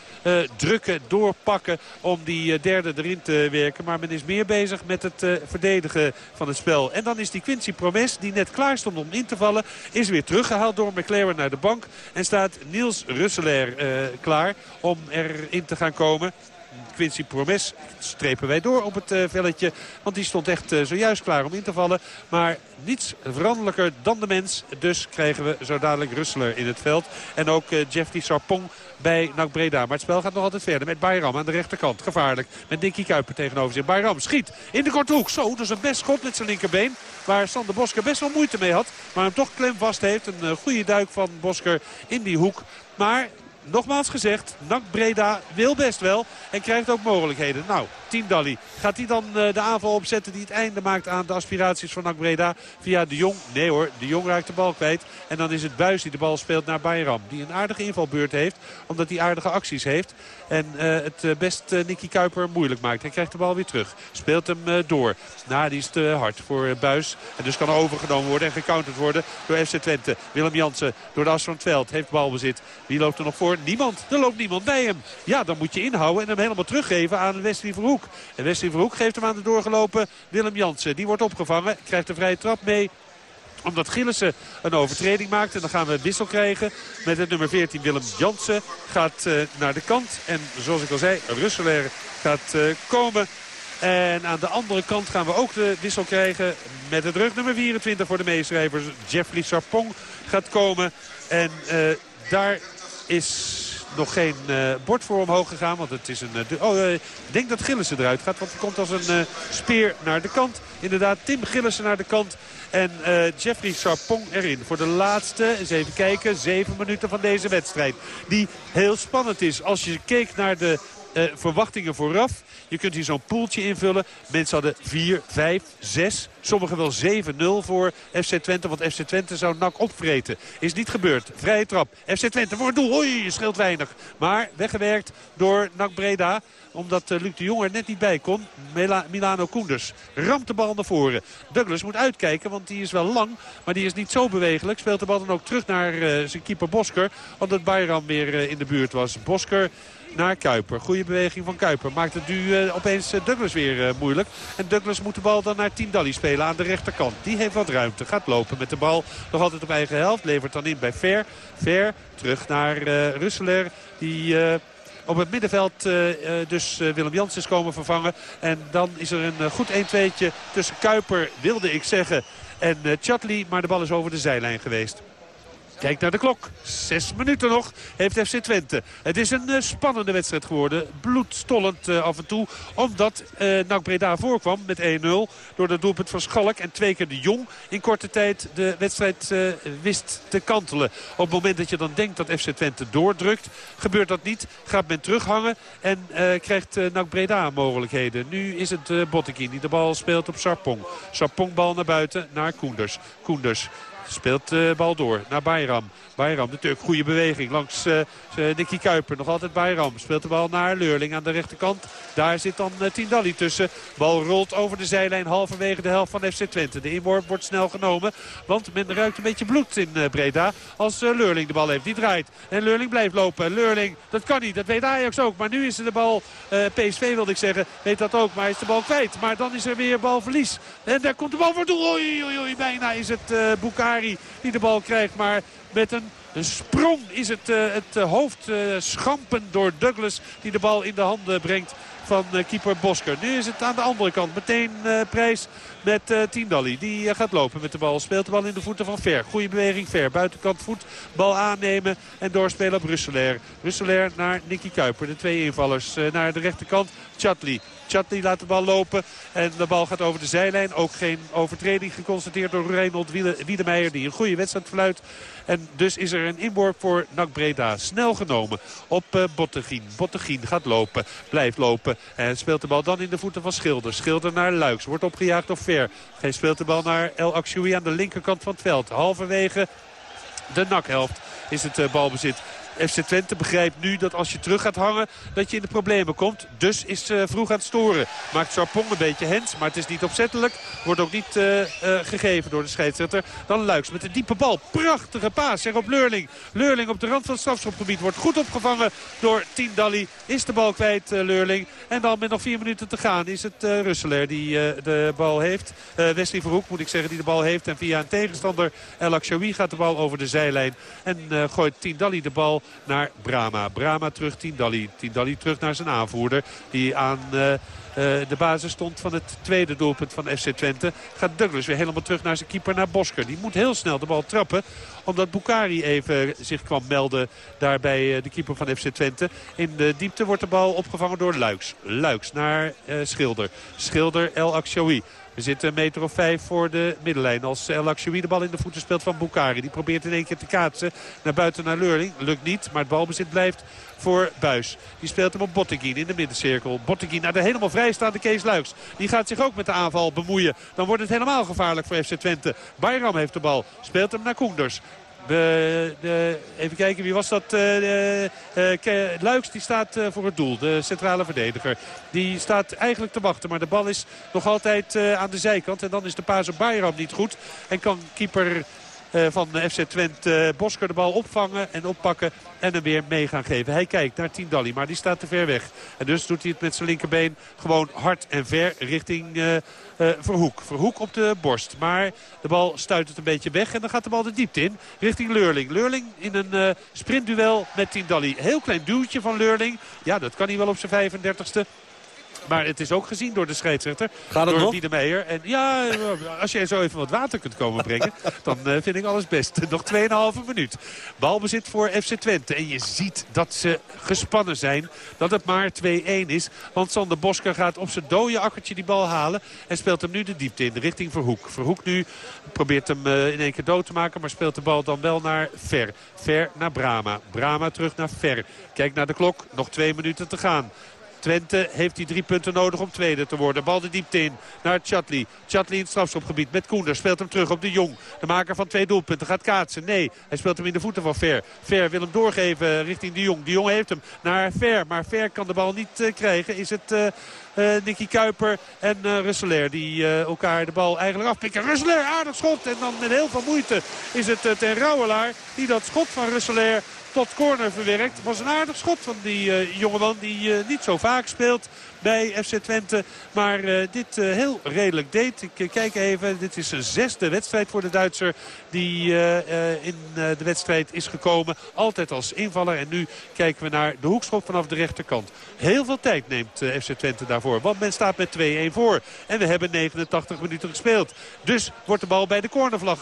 drukken, doorpakken om die uh, derde erin te werken. Maar men is meer bezig met het uh, verdedigen van het spel. En dan is die Quincy Promes, die net klaar stond om in te vallen... is weer teruggehaald door McLaren naar de bank. En staat Niels Russelaar klaar om erin te gaan komen. Quincy Promes strepen wij door op het uh, velletje. Want die stond echt uh, zojuist klaar om in te vallen. Maar niets veranderlijker dan de mens. Dus krijgen we zo dadelijk Russeler in het veld. En ook uh, Jeffrey Sarpong bij NAC Breda. Maar het spel gaat nog altijd verder met Bayram aan de rechterkant. Gevaarlijk met Nicky Kuiper tegenover zich. Bayram schiet in de korte hoek. Zo, dat is een best schot met zijn linkerbeen. Waar Sander Bosker best wel moeite mee had. Maar hem toch klem vast heeft. Een goede duik van Bosker in die hoek. Maar nogmaals gezegd, NAC Breda wil best wel en krijgt ook mogelijkheden. Nou, Tindalli. Gaat hij dan eh, de aanval opzetten die het einde maakt aan de aspiraties van NAC Breda via de Jong? Nee hoor, de Jong raakt de bal kwijt. En dan is het Buis die de bal speelt naar Bayram. Die een aardige invalbeurt heeft, omdat hij aardige acties heeft. En uh, het uh, best Nicky Kuiper moeilijk maakt. Hij krijgt de bal weer terug. Speelt hem door. Nou, die is te hard voor Buis. En dus kan overgenomen worden en gecounterd worden door FC Twente. Willem Jansen door de as van het veld. Heeft balbezit. Wie loopt er nog voor? Niemand. Er loopt niemand bij hem. Ja, dan moet je inhouden en hem helemaal teruggeven aan Wesley Verhoek. En Wesley Verhoek geeft hem aan de doorgelopen Willem Jansen. Die wordt opgevangen. Krijgt de vrije trap mee omdat Gillissen een overtreding maakt. En dan gaan we een wissel krijgen met het nummer 14 Willem Jansen. Gaat uh, naar de kant. En zoals ik al zei, Russeler gaat uh, komen. En aan de andere kant gaan we ook de wissel krijgen met het rug nummer 24 voor de meeschrijvers. Jeffrey Sarpong gaat komen. En uh, daar is nog geen uh, bord voor omhoog gegaan. Want het is een... Uh, oh, uh, ik denk dat Gillissen eruit gaat. Want hij komt als een speer naar de kant. Inderdaad, Tim Gillissen naar de kant. En Jeffrey Sarpong erin. Voor de laatste, eens even kijken, zeven minuten van deze wedstrijd. Die heel spannend is. Als je keek naar de verwachtingen vooraf. Je kunt hier zo'n poeltje invullen. Mensen hadden 4, 5, 6, sommigen wel 7-0 voor FC Twente. Want FC Twente zou NAC opvreten. Is niet gebeurd. Vrije trap. FC Twente voor het doel. Oei, scheelt weinig. Maar weggewerkt door NAC Breda omdat uh, Luc de Jong er net niet bij kon. Mila Milano Koenders ramt de bal naar voren. Douglas moet uitkijken, want die is wel lang. Maar die is niet zo bewegelijk. Speelt de bal dan ook terug naar uh, zijn keeper Bosker. Omdat Bayram weer uh, in de buurt was. Bosker naar Kuiper. Goede beweging van Kuiper. Maakt het nu uh, opeens uh, Douglas weer uh, moeilijk. En Douglas moet de bal dan naar Tindalli spelen aan de rechterkant. Die heeft wat ruimte. Gaat lopen met de bal. Nog altijd op eigen helft. Levert dan in bij Ver. Ver terug naar Russeler. Die... Op het middenveld uh, dus uh, Willem Jans is komen vervangen. En dan is er een uh, goed 1-2'tje tussen Kuiper, wilde ik zeggen, en Chatley. Maar de bal is over de zijlijn geweest. Kijk naar de klok. Zes minuten nog heeft FC Twente. Het is een uh, spannende wedstrijd geworden. Bloedstollend uh, af en toe. Omdat uh, NAC Breda voorkwam met 1-0. Door de doelpunt van Schalk. En twee keer de Jong in korte tijd de wedstrijd wist te kantelen. Op het moment dat je dan denkt dat FC Twente doordrukt. Gebeurt dat niet. Gaat men terughangen. En krijgt NAC Breda mogelijkheden. Nu is het Bottekin die de bal speelt op Sarpong. Sarpong bal naar buiten naar Koenders. Koenders Speelt de bal door naar Bayram. Bayram natuurlijk goede beweging langs uh, Nicky Kuiper. Nog altijd Bayram. Speelt de bal naar Leurling aan de rechterkant. Daar zit dan uh, Tindalli tussen. Bal rolt over de zijlijn halverwege de helft van FC Twente. De inworp wordt snel genomen. Want men ruikt een beetje bloed in uh, Breda. Als Leurling de bal heeft. Die draait. En Leurling blijft lopen. Leurling, dat kan niet. Dat weet Ajax ook. Maar nu is er de bal. PSV wilde ik zeggen. Weet dat ook. Maar is de bal kwijt. Maar dan is er weer balverlies. En daar komt de bal voor doel. Oei, oei, oei. Bijna is het uh, Die de bal krijgt. Maar met een sprong is het, uh, het uh, hoofd uh, schampen door Douglas die de bal in de handen brengt van keeper Bosker. Nu is het aan de andere kant meteen prijs met Tindalli. Die gaat lopen met de bal. Speelt de bal in de voeten van Ver. Goede beweging Ver. Buitenkant voet. Bal aannemen en doorspelen op Russelair. Russelair naar Nicky Kuiper. De twee invallers naar de rechterkant. Chatli. Chatli laat de bal lopen. En de bal gaat over de zijlijn. Ook geen overtreding geconstateerd door Reinhold Wiedemeijer. Die een goede wedstrijd fluit. En dus is er een inworp voor NAC Breda. Snel genomen op uh, Bottegien. Bottegien gaat lopen. Blijft lopen. En speelt de bal dan in de voeten van Schilder. Schilder naar Luiks. Wordt opgejaagd door Ver. Hij speelt de bal naar El Akshoui aan de linkerkant van het veld. Halverwege de nakhelft is het uh, balbezit FC Twente begrijpt nu dat als je terug gaat hangen... dat je in de problemen komt. Dus is uh, vroeg aan het storen. Maakt Sarpong een beetje hens, maar het is niet opzettelijk. Wordt ook niet uh, uh, gegeven door de scheidsrechter. Dan Luiks met een diepe bal. Prachtige paas zeg op Leurling. Leurling op de rand van het strafschopgebied wordt goed opgevangen door Tindalli. Is de bal kwijt, Leurling. En dan met nog vier minuten te gaan is het Russeler die de bal heeft. Wesley Verhoek moet ik zeggen die de bal heeft. En via een tegenstander El Akshoui gaat de bal over de zijlijn. En gooit Tindalli de bal naar Brama. Brama terug Tindalli. Tindalli terug naar zijn aanvoerder. Die aan... Uh, Uh, de basis stond van het tweede doelpunt van FC Twente. Gaat Douglas weer helemaal terug naar zijn keeper, naar Bosker. Die moet heel snel de bal trappen. Omdat Bukari even zich kwam melden daar bij uh, de keeper van FC Twente. In de diepte wordt de bal opgevangen door Luiks. Luiks naar Schilder. Schilder El Akshoui. We zitten een meter of vijf voor de middenlijn. Als El Akshoui de bal in de voeten speelt van Bukari. Die probeert in één keer te kaatsen naar buiten naar Leurling. Lukt niet, maar het balbezit blijft voor Buis. Die speelt hem op Botteguin in de middencirkel. Botteguin naar de helemaal vrijstaande Kees Luiks. Die gaat zich ook met de aanval bemoeien. Dan wordt het helemaal gevaarlijk voor FC Twente. Bayram heeft de bal. Speelt hem naar Koenders. De, even kijken, wie was dat? Uh, Luiks die staat uh, voor het doel, de centrale verdediger. Die staat eigenlijk te wachten, maar de bal is nog altijd aan de zijkant. En dan is de paas op Bayram niet goed. En kan keeper van FC Twente uh, Bosker de bal opvangen en oppakken en hem weer mee gaan geven. Hij kijkt naar Tindalli, maar die staat te ver weg. En dus doet hij het met zijn linkerbeen gewoon hard en ver richting uh, Verhoek. Verhoek op de borst, maar de bal stuit het een beetje weg en dan gaat de bal de diepte in richting Leurling. Leurling in een sprintduel met Tindalli. Heel klein duwtje van Leurling. Ja, dat kan hij wel op zijn 35ste. Maar het is ook gezien door de scheidsrechter. Gaat het door? Wiedemeyer. En ja, als jij zo even wat water kunt komen brengen... dan uh, vind ik alles best. Nog 2,5 minuut. Balbezit voor FC Twente. En je ziet dat ze gespannen zijn. Dat het maar 2-1 is. Want Sander Bosker gaat op zijn dode akkertje die bal halen. En speelt hem nu de diepte in. Richting Verhoek. Verhoek nu probeert hem uh, in één keer dood te maken. Maar speelt de bal dan wel naar Ver. Ver naar Brama. Brama terug naar Ver. Kijk naar de klok. Nog twee minuten te gaan. Twente heeft die drie punten nodig om tweede te worden. Bal de diepte in naar Chatli. Chatli in het strafschopgebied met Koender. Speelt hem terug op de Jong. De maker van twee doelpunten gaat kaatsen. Nee, hij speelt hem in de voeten van Ver. Ver wil hem doorgeven richting de Jong. De Jong heeft hem naar Ver. Maar Ver kan de bal niet uh, krijgen. Is het... Uh, uh, Nicky Kuiper en uh, die elkaar de bal eigenlijk afpikken. Russelaar, aardig schot. En dan met heel veel moeite is het ten Rouwelaar die dat schot van Russelaar tot corner verwerkt. Was een aardig schot van die uh, jongeman die uh, niet zo vaak speelt bij FC Twente. Maar uh, dit uh, heel redelijk deed. Ik uh, kijk even. Dit is zijn zesde wedstrijd voor de Duitser die in de wedstrijd is gekomen. Altijd als invaller. En nu kijken we naar de hoekschop vanaf de rechterkant. Heel veel tijd neemt FC Twente daarvoor. Want men staat met 2-1 voor. En we hebben 89 minuten gespeeld. Dus wordt de bal bij de cornervlag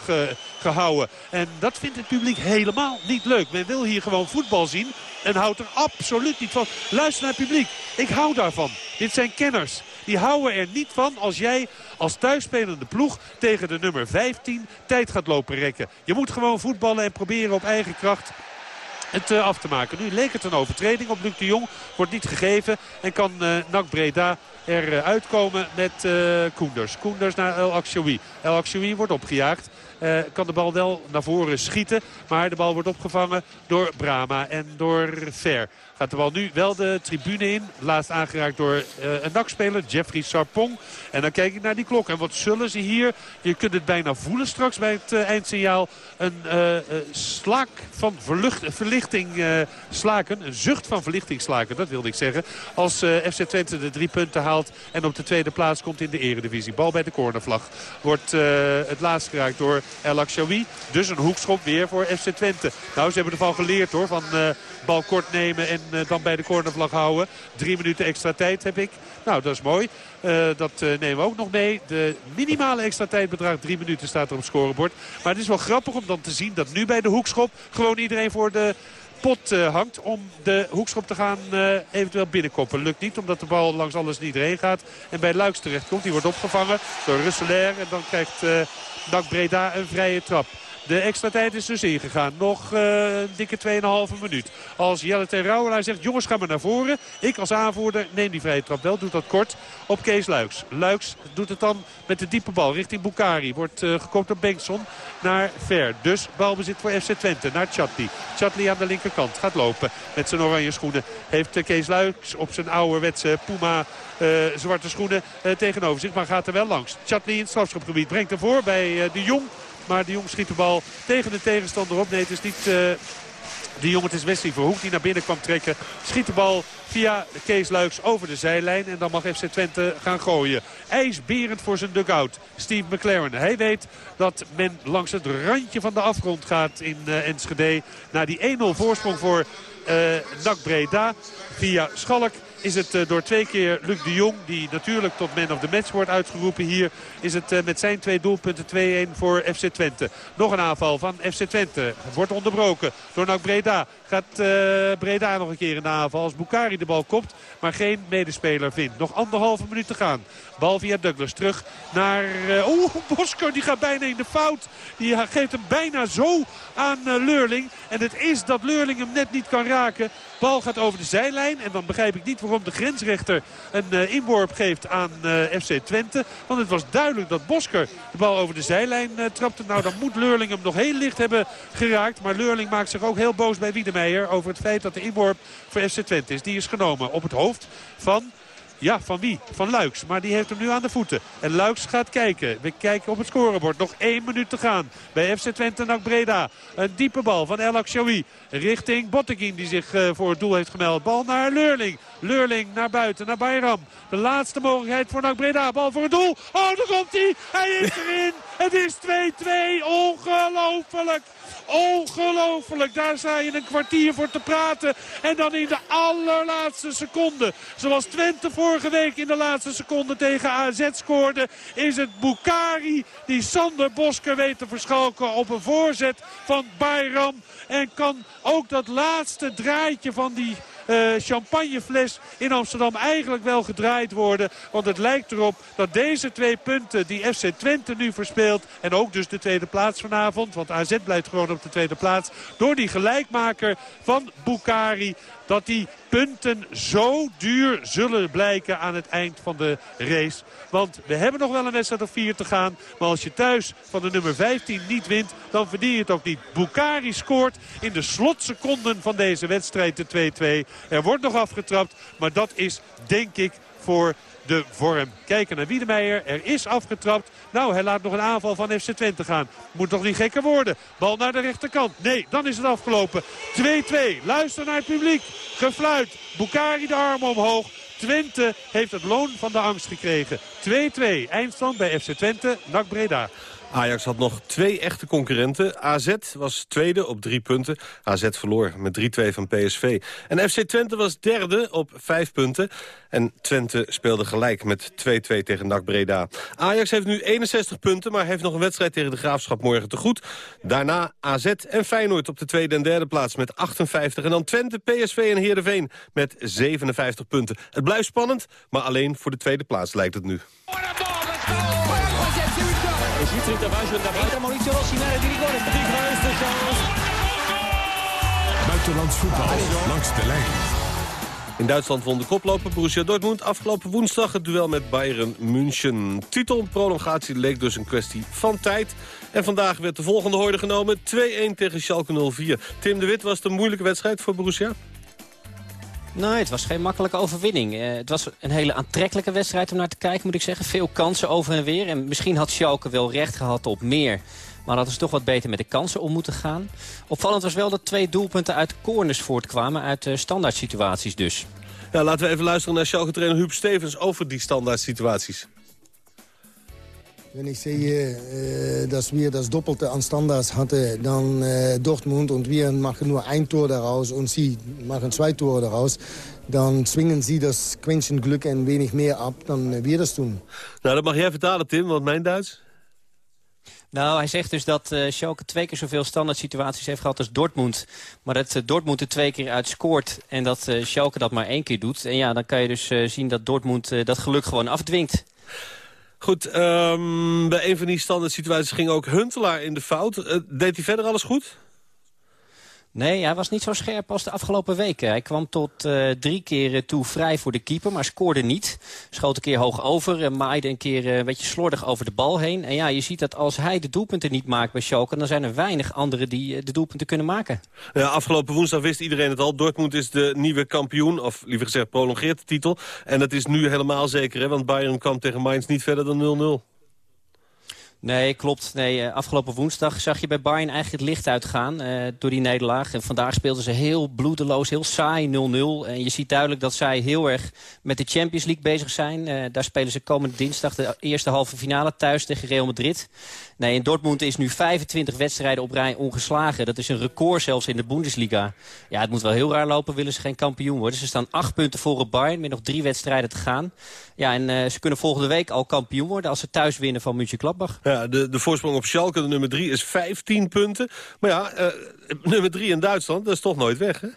gehouden. En dat vindt het publiek helemaal niet leuk. Men wil hier gewoon voetbal zien. En houdt er absoluut niet van. Luister naar het publiek. Ik hou daarvan. Dit zijn kenners. Die houden er niet van als jij als thuisspelende ploeg tegen de nummer 15 tijd gaat lopen rekken. Je moet gewoon voetballen en proberen op eigen kracht het uh, af te maken. Nu leek het een overtreding op Luc de Jong. Wordt niet gegeven en kan uh, NAC Breda eruit komen met Koenders. Koenders naar El Akshoui. El Akshoui wordt opgejaagd. Uh, kan de bal wel naar voren schieten. Maar de bal wordt opgevangen door Brama en door Ver. Gaat de bal nu wel de tribune in. Laatst aangeraakt door uh, een nakspeler, Jeffrey Sarpong. En dan kijk ik naar die klok. En wat zullen ze hier? Je kunt het bijna voelen straks bij het uh, eindsignaal. Een uh, slaak van verlichting slaken. Een zucht van verlichting slaken, dat wilde ik zeggen. Als FC Twente de drie punten haalt en op de tweede plaats komt in de eredivisie. Bal bij de cornervlag. Wordt het laatst geraakt door El Akshawi. Dus een hoekschop weer voor FC Twente. Nou, ze hebben ervan geleerd hoor. Van bal kort nemen en dan bij de cornervlag houden. Drie minuten extra tijd heb ik. Nou, dat is mooi. Uh, dat uh, nemen we ook nog mee. De minimale extra tijd bedraagt drie minuten staat er op het scorebord. Maar het is wel grappig om dan te zien dat nu bij de hoekschop gewoon iedereen voor de pot hangt om de hoekschop te gaan eventueel binnenkoppen. Lukt niet omdat de bal langs alles niet heen gaat. En bij Luiks terecht komt. Die wordt opgevangen door Russelair. En dan krijgt uh, Breda een vrije trap. De extra tijd is dus ingegaan. Nog uh, een dikke 2,5 minuut. Als Jelle ten Rauwelaar zegt, jongens ga maar naar voren. Ik als aanvoerder neem die vrije trap wel. Doet dat kort op Kees Luiks. Luiks doet het dan met de diepe bal richting Bukari. Wordt uh, gekoopt door Bengtson naar Ver. Dus balbezit voor FC Twente naar Chatli. Chatli aan de linkerkant gaat lopen met zijn oranje schoenen. Heeft uh, Kees Luiks op zijn ouderwetse Puma zwarte schoenen tegenover zich. Maar gaat er wel langs. Chatli in het strafschopgebied brengt hem voor bij de Jong. Maar de Jong schiet de bal tegen de tegenstander op. Nee, het is niet uh, de Jong, het is Wesley Verhoek die naar binnen kwam trekken. Schiet de bal via Kees Luiks over de zijlijn. En dan mag FC Twente gaan gooien. IJsberend voor zijn dugout. Steve McLaren. Hij weet dat men langs het randje van de afgrond gaat in uh, Enschede. Na die 1-0 voorsprong voor uh, NAC Breda. Via Schalk is het eh, door twee keer Luc de Jong... die natuurlijk tot man of the match wordt uitgeroepen hier... is het eh, met zijn twee doelpunten 2-1 voor FC Twente. Nog een aanval van FC Twente. Wordt onderbroken door Nak Breda. Gaat uh, Breda nog een keer in de aanval als Bukari de bal kopt. Maar geen medespeler vindt. Nog anderhalve minuut te gaan. Bal via Douglas terug naar... Uh, Oeh, Bosker die gaat bijna in de fout. Die geeft hem bijna zo aan uh, Leurling. En het is dat Leurling hem net niet kan raken. Bal gaat over de zijlijn. En dan begrijp ik niet waarom de grensrechter een uh, inworp geeft aan FC Twente. Want het was duidelijk dat Bosker de bal over de zijlijn trapte. Nou, dan moet Leurling hem nog heel licht hebben geraakt. Maar Leurling maakt zich ook heel boos bij Wiedemeijer over het feit dat de inworp voor FC Twente is. Die is genomen op het hoofd van... Ja, van wie? Van Luiks. Maar die heeft hem nu aan de voeten. En Luiks gaat kijken. We kijken op het scorebord. Nog één minuut te gaan bij FC Twente NAC Breda. Een diepe bal van El Akshawi richting Botteguin die zich uh, voor het doel heeft gemeld. Bal naar Leurling. Leurling naar buiten, naar Bayram. De laatste mogelijkheid voor NAC Breda. Bal voor het doel. Oh, daar komt hij. Hij is erin. Het is 2-2. Ongelooflijk. Ongelooflijk. Daar sta je een kwartier voor te praten. En dan in de allerlaatste seconde. Zoals Twente vorige week in de laatste seconde tegen AZ scoorde. Is het Bukari die Sander Bosker weet te verschalken op een voorzet van Bayram. En kan ook dat laatste draaitje van die champagnefles in Amsterdam eigenlijk wel gedraaid worden. Want het lijkt erop dat deze twee punten die FC Twente nu verspeelt... en ook dus de tweede plaats vanavond, want AZ blijft gewoon op de tweede plaats... door die gelijkmaker van Bukari dat die punten zo duur zullen blijken aan het eind van de race. Want we hebben nog wel een wedstrijd of vier te gaan. Maar als je thuis van de nummer 15 niet wint, dan verdien je het ook niet. Bukari scoort in de slotseconden van deze wedstrijd de 2-2. Er wordt nog afgetrapt, maar dat is denk ik voor de vorm. Kijken naar Wiedemeijer. Er is afgetrapt. Nou, hij laat nog een aanval van FC Twente gaan. Moet toch niet gekker worden. Bal naar de rechterkant. Nee, dan is het afgelopen. 2-2. Luister naar het publiek. Gefluit. Bukari de arm omhoog. Twente heeft het loon van de angst gekregen. 2-2. Eindstand bij FC Twente. NAC Breda. Ajax had nog twee echte concurrenten. AZ was tweede op drie punten. AZ verloor met 3-2 van PSV. En FC Twente was derde op vijf punten. En Twente speelde gelijk met 2-2 tegen NAC Breda. Ajax heeft nu 61 punten, maar heeft nog een wedstrijd tegen de Graafschap morgen te goed. Daarna AZ en Feyenoord op de tweede en derde plaats met 58. En dan Twente, PSV en Heerenveen met 57 punten. Het blijft spannend, maar alleen voor de tweede plaats lijkt het nu. Schiedsrichter Baggio davanti. Maurizio Rossi in area di rigore. Grootste chance. Buitenlands voetbal langs de lijn. In Duitsland won de koploper Borussia Dortmund afgelopen woensdag het duel met Bayern München. Titelprolongatie leek dus een kwestie van tijd. En vandaag werd de volgende hoorde genomen. 2-1 tegen Schalke 04. Tim de Wit was het een moeilijke wedstrijd voor Borussia? Nee, het was geen makkelijke overwinning. Uh, het was een hele aantrekkelijke wedstrijd om naar te kijken, moet ik zeggen. Veel kansen over en weer. En misschien had Schalke wel recht gehad op meer. Maar hadden ze toch wat beter met de kansen om moeten gaan. Opvallend was wel dat twee doelpunten uit corners voortkwamen. Uit uh, standaard situaties dus. Ja, laten we even luisteren naar Schalke-trainer Huub Stevens over die standaard situaties. Wenn ich sehe, äh, dass wir das Doppelte an Standards hatten, dann äh, Dortmund und wir machen nur ein Tor daraus und sie machen zwei Tore daraus, dan zwingen sie das Quäntchen Glück ein wenig mehr ab dan wir das tun. Nou, dat mag jij vertalen, Tim, want mijn Duits... Nou, hij zegt dus dat uh, Schalke twee keer zoveel standaard situaties heeft gehad als Dortmund. Maar dat uh, Dortmund er twee keer uit scoort en dat uh, Schalke dat maar één keer doet. En ja, dan kan je dus zien dat Dortmund dat geluk gewoon afdwingt. Goed, um, bij een van die standaard situaties ging ook Huntelaar in de fout. Uh, deed hij verder alles goed? Nee, hij was niet zo scherp als de afgelopen weken. Hij kwam tot uh, drie keer toe vrij voor de keeper, maar scoorde niet. Schoot een keer hoog over, en maaide een keer uh, een beetje slordig over de bal heen. En ja, je ziet dat als hij de doelpunten niet maakt bij Schalke... dan zijn er weinig anderen die de doelpunten kunnen maken. Ja, afgelopen woensdag wist iedereen het al. Dortmund is de nieuwe kampioen, of liever gezegd prolongeert de titel. En dat is nu helemaal zeker, hè, want Bayern kwam tegen Mainz niet verder dan 0-0. Nee, klopt. Nee, eh, afgelopen woensdag zag je bij Bayern eigenlijk het licht uitgaan eh, door die nederlaag. En vandaag speelden ze heel bloedeloos, heel saai 0-0. En je ziet duidelijk dat zij heel erg met de Champions League bezig zijn. Eh, daar spelen ze komende dinsdag de eerste halve finale thuis tegen Real Madrid. Nee, in Dortmund is nu 25 wedstrijden op rij ongeslagen. Dat is een record zelfs in de Bundesliga. Ja, het moet wel heel raar lopen, willen ze geen kampioen worden. Ze staan acht punten voor op Bayern, met nog drie wedstrijden te gaan. Ja, en ze kunnen volgende week al kampioen worden als ze thuis winnen van München-Gladbach. Ja, de, de voorsprong op Schalke, de nummer 3, is 15 punten. Maar ja, eh, nummer 3 in Duitsland, dat is toch nooit weg, hè?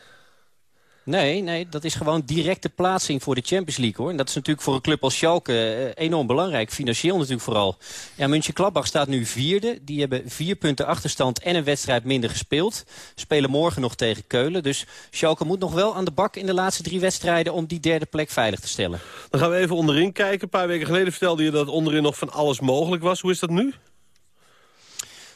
Nee, nee, dat is gewoon directe plaatsing voor de Champions League. hoor. En dat is natuurlijk voor een club als Schalke eh, enorm belangrijk. Financieel natuurlijk vooral. Ja, München-Gladbach staat nu vierde. Die hebben vier punten achterstand en een wedstrijd minder gespeeld. Spelen morgen nog tegen Keulen. Dus Schalke moet nog wel aan de bak in de laatste drie wedstrijden... om die derde plek veilig te stellen. Dan gaan we even onderin kijken. Een paar weken geleden vertelde je dat onderin nog van alles mogelijk was. Hoe is dat nu?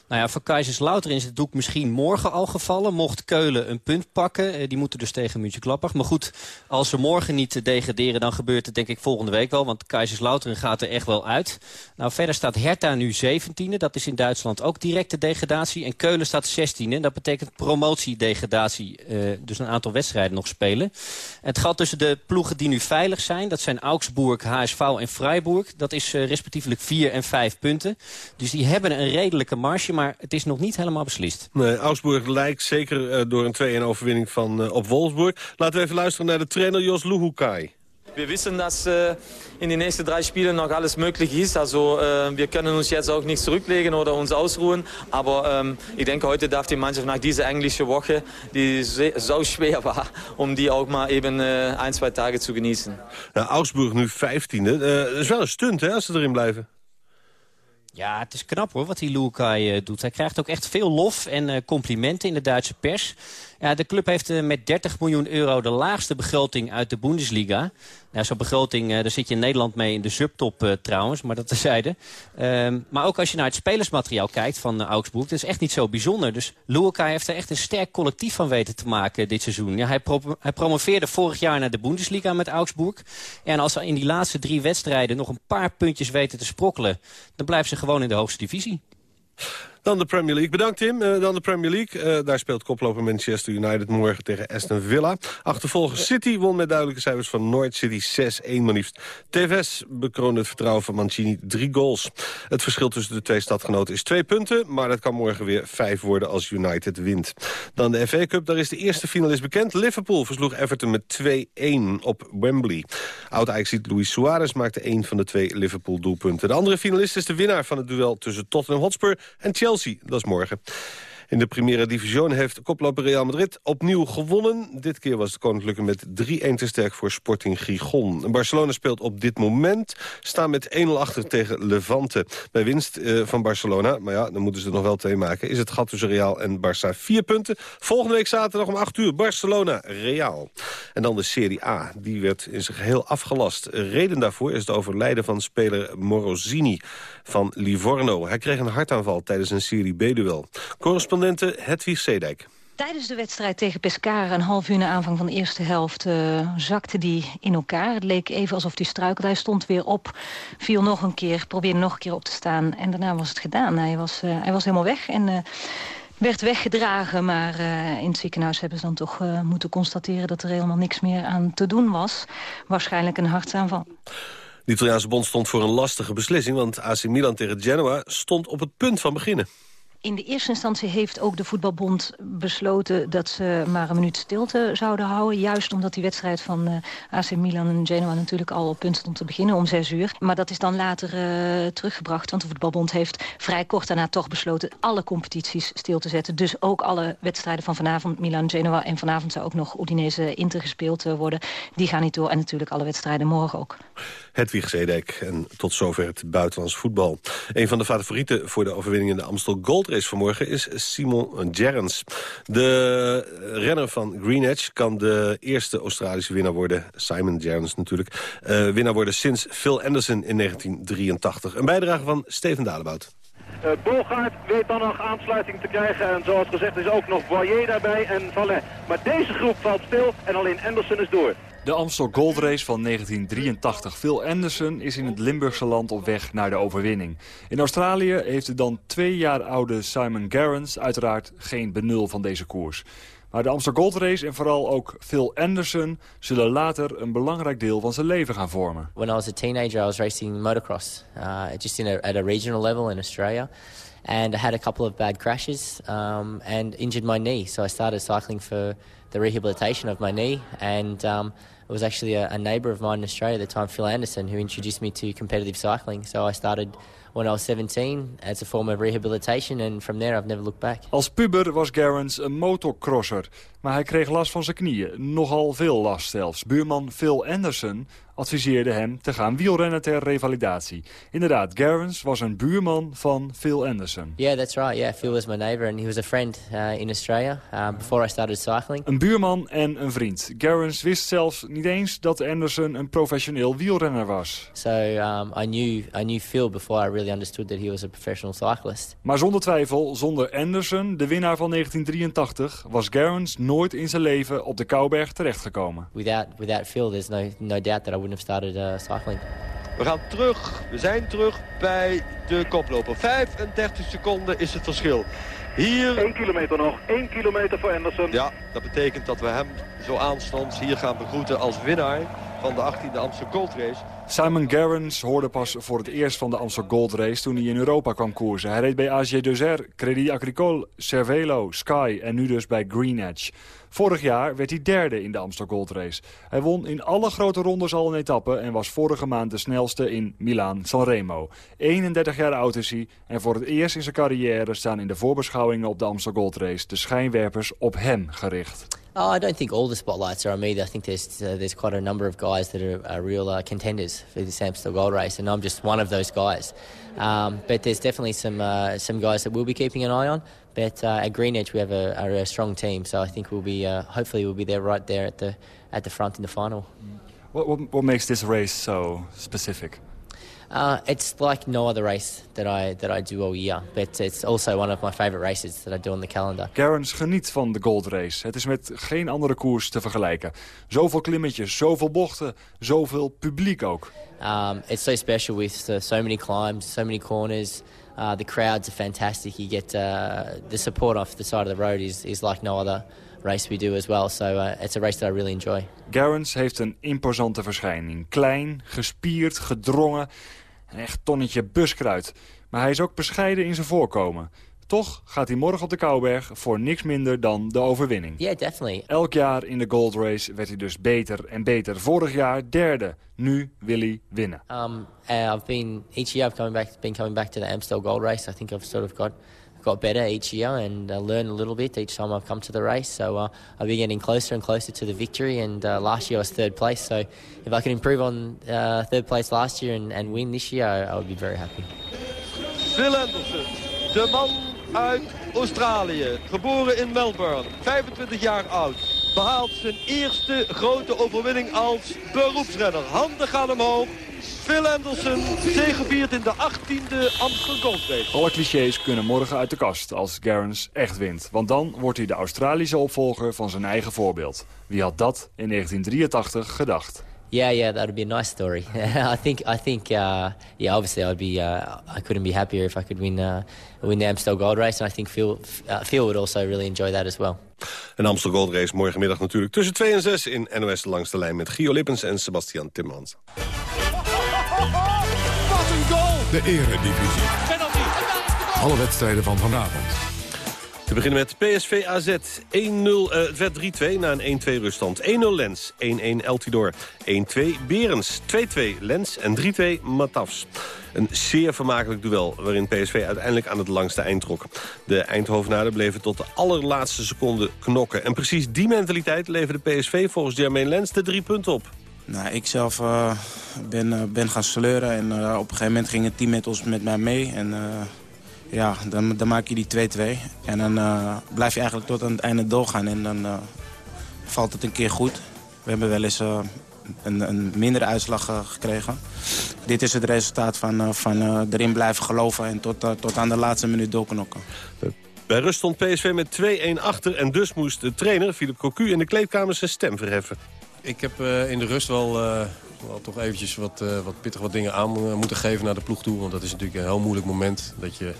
Nou ja, voor Kaiserslautern is het doek misschien morgen al gevallen. Mocht Keulen een punt pakken. Eh, die moeten dus tegen München-Gladbach. Maar goed, als ze morgen niet degraderen... dan gebeurt het denk ik volgende week wel. Want Kaiserslautern gaat er echt wel uit. Nou, verder staat Hertha nu 17e. Dat is in Duitsland ook directe degradatie. En Keulen staat 16e. Dat betekent promotiedegradatie. Uh, dus een aantal wedstrijden nog spelen. Het gat tussen de ploegen die nu veilig zijn... dat zijn Augsburg, HSV en Freiburg. Dat is respectievelijk 4 en 5 punten. Dus die hebben een redelijke marge maar het is nog niet helemaal beslist. Nee, Augsburg lijkt zeker uh, door een 2-1 overwinning van uh, op Wolfsburg. Laten we even luisteren naar de trainer Jos Luhukai. Wir wissen, dass äh, in den nächsten drei Spielen noch alles möglich ist. Also äh, wir können uns jetzt auch nicht zurücklegen oder uns ausruhen. Aber ähm, ich denke, heute darf die Mannschaft nach dieser englischen Woche, die so schwer war, um die auch mal eben äh, ein, zwei Tage zu genießen. Ja, Augsburg nu 15e. dat is wel een stunt hè, als ze erin blijven. Ja, het is knap hoor, wat die Lukai uh, doet. Hij krijgt ook echt veel lof en uh, complimenten in de Duitse pers. Ja, de club heeft uh, met 30 miljoen euro de laagste begroting uit de Bundesliga. Nou, Zo'n begroting, daar zit je in Nederland mee in de subtop trouwens, maar dat terzijde. Um, maar ook als je naar het spelersmateriaal kijkt van Augsburg, dat is echt niet zo bijzonder. Dus Lukai heeft er echt een sterk collectief van weten te maken dit seizoen. Ja, hij, pro hij promoveerde vorig jaar naar de Bundesliga met Augsburg. En als ze in die laatste drie wedstrijden nog een paar puntjes weten te sprokkelen, dan blijft ze gewoon in de hoogste divisie. Dan de Premier League. Bedankt Tim. Uh, dan de Premier League. Uh, daar speelt koploper Manchester United morgen tegen Aston Villa. Achtervolger City won met duidelijke cijfers van Norwich City 6-1 maar liefst. TVS bekroonde het vertrouwen van Mancini drie goals. Het verschil tussen de twee stadgenoten is twee punten... maar dat kan morgen weer vijf worden als United wint. Dan de FA Cup, daar is de eerste finalist bekend. Liverpool versloeg Everton met 2-1 op Wembley. Oud-Ajaxiet Luis Suarez maakte één van de twee Liverpool doelpunten. De andere finalist is de winnaar van het duel tussen Tottenham Hotspur en Chelsea. Dat is morgen. In de Primera Division heeft koploper Real Madrid opnieuw gewonnen. Dit keer was de Koninklijke met 3-1 te sterk voor Sporting Gijon. Barcelona speelt op dit moment, staan met 1-0 achter tegen Levante. Bij winst uh, van Barcelona, maar ja, dan moeten ze er nog wel twee maken... is het gat tussen Real en Barça vier punten. Volgende week zaterdag om 8 uur Barcelona-Real. En dan de Serie A, die werd in zijn geheel afgelast. Reden daarvoor is het overlijden van speler Morosini van Livorno. Hij kreeg een hartaanval tijdens een Serie B-duel. Correspondente Hedwig Sedijk. Tijdens de wedstrijd tegen Pescara, een half uur na aanvang van de eerste helft, uh, zakte die in elkaar. Het leek even alsof hij struikelde. Hij stond weer op, viel nog een keer, probeerde nog een keer op te staan. En daarna was het gedaan. Hij was, uh, hij was helemaal weg en uh, werd weggedragen. Maar in het ziekenhuis hebben ze dan toch moeten constateren dat er helemaal niks meer aan te doen was. Waarschijnlijk een hartaanval. De Italiaanse bond stond voor een lastige beslissing... want AC Milan tegen Genoa stond op het punt van beginnen. In de eerste instantie heeft ook de voetbalbond besloten... dat ze maar een minuut stilte zouden houden. Juist omdat die wedstrijd van uh, AC Milan en Genoa natuurlijk al op punt stond te beginnen om zes uur. Maar dat is dan later uh, teruggebracht. Want de voetbalbond heeft vrij kort daarna toch besloten... alle competities stil te zetten. Dus ook alle wedstrijden van vanavond Milan-Genoa. En vanavond zou ook nog Udinese Inter gespeeld uh, worden. Die gaan niet door. En natuurlijk alle wedstrijden morgen ook. Hedwig Zedek. En tot zover het buitenlands voetbal. Een van de favorieten voor de overwinning in de Amstel Gold Race vanmorgen is Simon Gerrans. De renner van Green Edge kan de eerste Australische winnaar worden. Simon Gerrans natuurlijk. Uh, winnaar worden sinds Phil Anderson in 1983. Een bijdrage van Steven Dalebout. Uh, Bolgaard weet dan nog aansluiting te krijgen. En zoals gezegd is ook nog Boyer daarbij en Vallet. Maar deze groep valt stil en alleen Anderson is door. De Amstel Gold Race van 1983. Phil Anderson is in het Limburgse land op weg naar de overwinning. In Australië heeft de dan twee jaar oude Simon Gerrans uiteraard geen benul van deze koers. Maar de Amstel Gold Race en vooral ook Phil Anderson... zullen later een belangrijk deel van zijn leven gaan vormen. When I was a teenager, I was racing motocross, uh, just in a, at a regional level in Australia. And I had a couple of bad crashes um, and injured my knee. So I started cycling for the rehabilitation of my knee. And um, it was actually a, a neighbour of mine in Australia at the time, Phil Anderson, who introduced me to competitive cycling. So I started when I was 17 as a form of rehabilitation. And from there I've never looked back. Als puber was Gerrans een motocrosser. Maar hij kreeg last van zijn knieën. Nogal veel last zelfs. Buurman Phil Anderson adviseerde hem te gaan wielrennen ter revalidatie. Inderdaad, Gerrans was een buurman van Phil Anderson. Yeah, that's right. Yeah, Phil was my neighbour and he was a friend uh, in Australia uh, before I started cycling. Een buurman en een vriend. Gerrans wist zelfs niet eens dat Anderson een professioneel wielrenner was. So um, I knew I knew Phil before I really understood that he was a professional cyclist. Maar zonder twijfel, zonder Anderson, de winnaar van 1983, was Gerrans nooit in zijn leven op de Kouberg terechtgekomen. Without without Phil, there's no no doubt that I wouldn't have started uh, cycling. We gaan terug. We zijn terug bij de koploper. 35 seconden is het verschil. Hier... 1 kilometer nog. 1 kilometer voor Anderson. Ja, dat betekent dat we hem zo aanstonds hier gaan begroeten als winnaar van de 18e Amsterdam Gold Race. Simon Gerrans hoorde pas voor het eerst van de Amsterdam Gold Race toen hij in Europa kwam koersen. Hij reed bij AG Desert, Crédit Agricole, Cervelo, Sky en nu dus bij Green Edge. Vorig jaar werd hij derde in de Amsterdam Gold Race. Hij won in alle grote rondes al een etappe en was vorige maand de snelste in Milaan-Sanremo. 31 jaar oud is hij en voor het eerst in zijn carrière staan in de voorbeschouwingen op de Amsterdam Gold Race de schijnwerpers op hem gericht. Oh, I don't think all the spotlights are on me. I think there's uh, there's quite a number of guys that are, real uh, contenders for this Amstel Gold Race, and I'm just one of those guys. Um, but there's definitely some uh, some guys that we'll be keeping an eye on. But uh, at Green Edge we have a, a, a strong team, so I think we'll be uh, hopefully we'll be there right there at the at the front in the final. What, what, what makes this race so specific? Uh, it's like no other race that I that I do all year, but it's also one of my favourite races that I do on the calendar. Gerrans geniet van de Gold Race. Het is met geen andere koers te vergelijken. Zoveel klimmetjes, zoveel bochten, zoveel publiek ook. Um, it's so special with uh, so many climbs, so many corners. Uh, the crowds are fantastic. You get uh, the support off the side of the road is, is like no other race we do as well. So uh, it's a race that I really enjoy. Gerrans heeft een imposante verschijning. Klein, gespierd, gedrongen. Een echt tonnetje buskruid. Maar hij is ook bescheiden in zijn voorkomen. Toch gaat hij morgen op de Kouberg voor niks minder dan de overwinning. Yeah, definitely. Elk jaar in de Gold Race werd hij dus beter en beter. Vorig jaar derde. Nu wil hij winnen. Um, uh, I've been each year I've coming back, been coming back to the Amstel Gold Race. I think I've sort of got got better each year and uh, learned a little bit each time I've come to the race. So uh, I've been getting closer and closer to the victory. And uh, last year I was third place. So if I can improve on uh, third place last year and, and win this year, I, I would be very happy. Phil Anderson, de man uit Australië, geboren in Melbourne, 25 jaar oud. Behaalt zijn eerste grote overwinning als beroepsrenner. Handen gaan omhoog. Phil Anderson zegeviert in de 18e Amsterdam Gold Race. Alle clichés kunnen morgen uit de kast als Gerrans echt wint. Want dan wordt hij de Australische opvolger van zijn eigen voorbeeld. Wie had dat in 1983 gedacht? Yeah, yeah, that would be a nice story. I think, I think, uh, yeah, obviously, I'd be, uh, I couldn't be happier if I could win, uh, win the Amstel Gold Race, and I think Phil, uh, Phil would also really enjoy that as well. Een Amstel Gold Race morgenmiddag natuurlijk tussen 2 en 6 in NOS Langs de Lijn met Gio Lippens en Sebastian Timmans. Wat een goal! De eredivisie. Alle wedstrijden van vanavond. We beginnen met PSV AZ. 1-0, uh, het werd 3-2 na een 1-2 ruststand. 1-0 Lens, 1-1 Eltidoor, 1-2 Berens, 2-2 Lens en 3-2 Matafs. Een zeer vermakelijk duel waarin PSV uiteindelijk aan het langste eind trok. De Eindhovenaren bleven tot de allerlaatste seconde knokken. En precies die mentaliteit leverde PSV volgens Jermaine Lens de drie punten op. Nou, ik zelf uh, ben, uh, ben gaan sleuren en op een gegeven moment ging het team met ons met mij mee. En ja, dan, dan maak je die 2-2. En dan blijf je eigenlijk tot aan het einde doorgaan en dan valt het een keer goed. We hebben wel eens een, een mindere uitslag gekregen. Dit is het resultaat van, van erin blijven geloven en tot, tot aan de laatste minuut doorknokken. Bij rust stond PSV met 2-1 achter en dus moest de trainer Philip Cocu in de kleedkamer zijn stem verheffen. ik heb uh, in de rust wel, uh, wel toch eventjes wat, uh, wat pittig wat dingen aan moeten geven naar de ploeg toe. Want dat is natuurlijk een heel moeilijk moment. Dat je,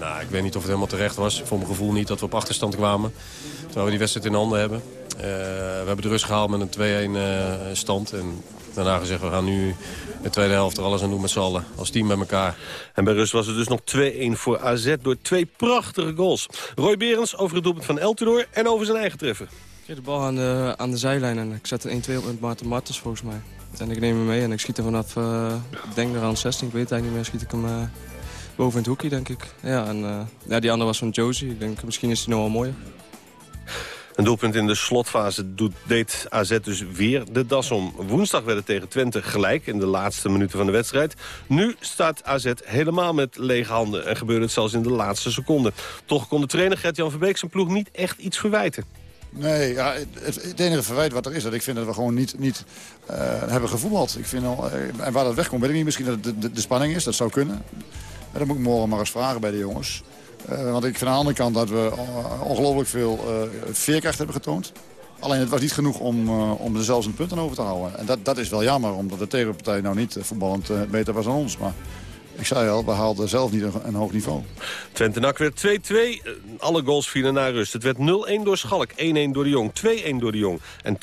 nou, ik weet niet of het helemaal terecht was. Voor mijn gevoel niet dat we op achterstand kwamen. Terwijl we die wedstrijd in handen hebben. we hebben de rust gehaald met een 2-1 stand. En daarna gezegd, we gaan nu de tweede helft er alles aan doen met z'n allen. Als team bij elkaar. En bij rust was het dus nog 2-1 voor AZ door twee prachtige goals. Roy Berens over het doelpunt van Eltidoor en over zijn eigen treffen. Ik de bal aan de, aan de zijlijn en ik zet een 1-2 op met Maarten Martens volgens mij. En ik neem hem mee en ik schiet er vanaf, uh, ik denk er aan 16, ik weet het eigenlijk niet meer, schiet ik hem uh, boven in het hoekje denk ik. Ja, en uh, ja, die andere was van Josie, ik denk misschien is hij nog wel mooier. Een doelpunt in de slotfase doet, deed AZ dus weer de das om. Woensdag werd het tegen Twente gelijk in de laatste minuten van de wedstrijd. Nu staat AZ helemaal met lege handen en gebeurt het zelfs in de laatste seconde. Toch kon de trainer Gert-Jan Verbeek zijn ploeg niet echt iets verwijten. Nee, ja, het, het, enige verwijt wat er is, dat ik vind dat we gewoon niet, niet uh, hebben gevoetbald. Ik vind al, uh, en waar dat wegkomt, weet ik niet. Misschien dat het de, de, spanning is, dat zou kunnen. Dat moet ik morgen maar eens vragen bij de jongens. Uh, want ik vind aan de andere kant dat we ongelooflijk veel veerkracht hebben getoond. Alleen het was niet genoeg om, om er zelfs een punten over te houden. En dat, dat is wel jammer, omdat de tegenpartij nou niet voetballend beter was dan ons. Maar ik zei al, we haalden zelf niet een, hoog niveau. Twente-Nak werd 2-2. Alle goals vielen naar rust. Het werd 0-1 door Schalk, 1-1 door de Jong, 2-1 door de Jong... en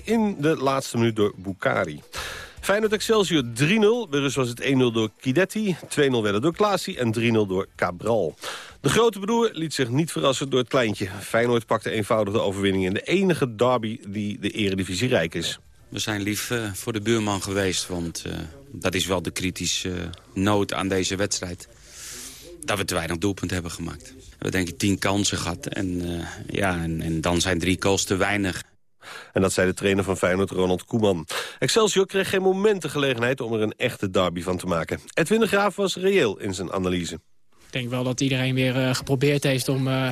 2-2 in de laatste minuut door Bukari. Feyenoord Excelsior 3-0. Bij rust was het 1-0 door Kidetti, 2-0 werd door Klaasie en 3-0 door Cabral. De grote broer liet zich niet verrassen door het kleintje. Feyenoord pakte eenvoudig de overwinning in de enige derby die de eredivisie rijk is. We zijn lief uh, voor de buurman geweest, want uh, dat is wel de kritische uh, noot aan deze wedstrijd. Dat we te weinig doelpunt hebben gemaakt. We hebben denk ik tien kansen gehad en, ja, en, en, dan zijn drie goals te weinig. En dat zei de trainer van Feyenoord, Ronald Koeman. Excelsior kreeg geen moment de gelegenheid om er een echte derby van te maken. Edwin de Graaf was reëel in zijn analyse. Ik denk wel dat iedereen weer uh, geprobeerd heeft om, uh,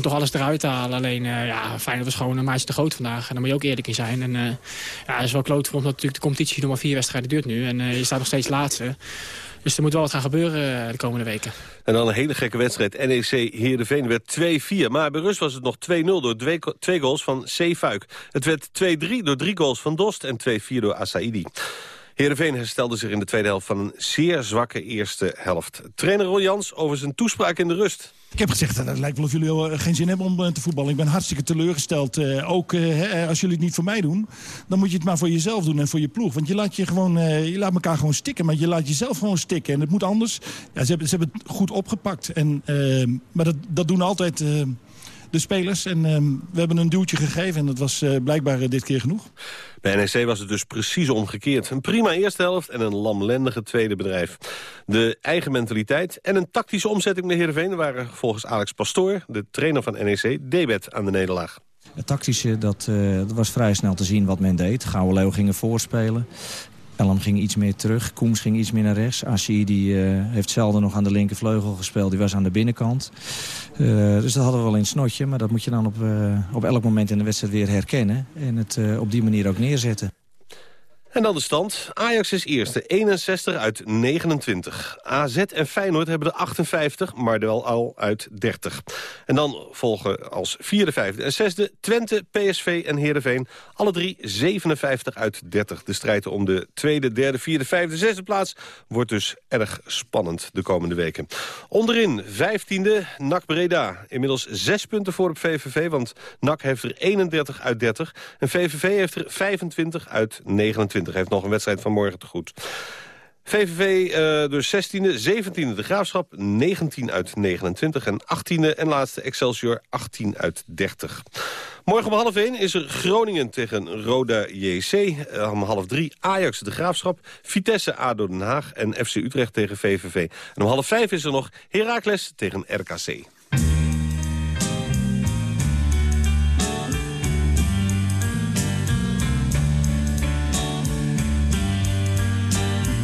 toch alles eruit te halen. Alleen, uh, ja, Feyenoord was gewoon een maatje te groot vandaag. En daar moet je ook eerlijk in zijn. En ja, het is wel kloot voor omdat natuurlijk de competitie nog maar vier wedstrijden duurt nu. En je staat nog steeds laatste. Dus er moet wel wat gaan gebeuren de komende weken. En dan een hele gekke wedstrijd. NEC Heerenveen werd 2-4. Maar bij rust was het nog 2-0 door twee, goals van C. Het werd 2-3 door drie goals van Dost en 2-4 door Asaidi. Heerenveen herstelde zich in de tweede helft van een zeer zwakke eerste helft. Trainer Ron Jans over zijn toespraak in de rust. Ik heb gezegd, dat het lijkt wel of jullie al geen zin hebben om te voetballen. Ik ben hartstikke teleurgesteld. Ook als jullie het niet voor mij doen, dan moet je het maar voor jezelf doen en voor je ploeg. Want je laat, je gewoon, je laat elkaar gewoon stikken, maar je laat jezelf gewoon stikken. En het moet anders. Ja, ze, hebben, ze hebben het goed opgepakt. En, maar dat, dat doen altijd de spelers. En we hebben een duwtje gegeven en dat was blijkbaar dit keer genoeg. Bij NEC was het dus precies omgekeerd. Een prima eerste helft en een lamlendige tweede bedrijf. De eigen mentaliteit en een tactische omzetting bij Heerenveen... waren volgens Alex Pastoor, de trainer van NEC, debet aan de nederlaag. Het tactische, dat, uh, dat was vrij snel te zien wat men deed. Gouden Leeuw gingen voorspelen. Elm ging iets meer terug, Koems ging iets meer naar rechts. Assi die, uh, heeft zelden nog aan de linkervleugel gespeeld, die was aan de binnenkant. Uh, dus dat hadden we wel in snotje, maar dat moet je dan op, uh, op elk moment in de wedstrijd weer herkennen. En het op die manier ook neerzetten. En dan de stand. Ajax is eerste, 61 uit 29. AZ en Feyenoord hebben de 58, maar wel al uit 30. En dan volgen als vierde, vijfde en zesde Twente, PSV en Heerenveen. Alle drie 57 uit 30. De strijd om de tweede, derde, vierde, vijfde, zesde plaats... wordt dus erg spannend de komende weken. Onderin, vijftiende, NAC Breda. Inmiddels zes punten voor op VVV, want NAC heeft er 31 uit 30. En VVV heeft er 25 uit 29 heeft nog een wedstrijd van morgen te goed. VVV uh, dus 16e, 17e de Graafschap, 19 uit 29 en 18e en laatste Excelsior 18 uit 30. Morgen om half 1 is er Groningen tegen Roda JC. Uh, om half 3 Ajax de Graafschap, Vitesse ADO Den Haag en FC Utrecht tegen VVV. En om half 5 is er nog Heracles tegen RKC.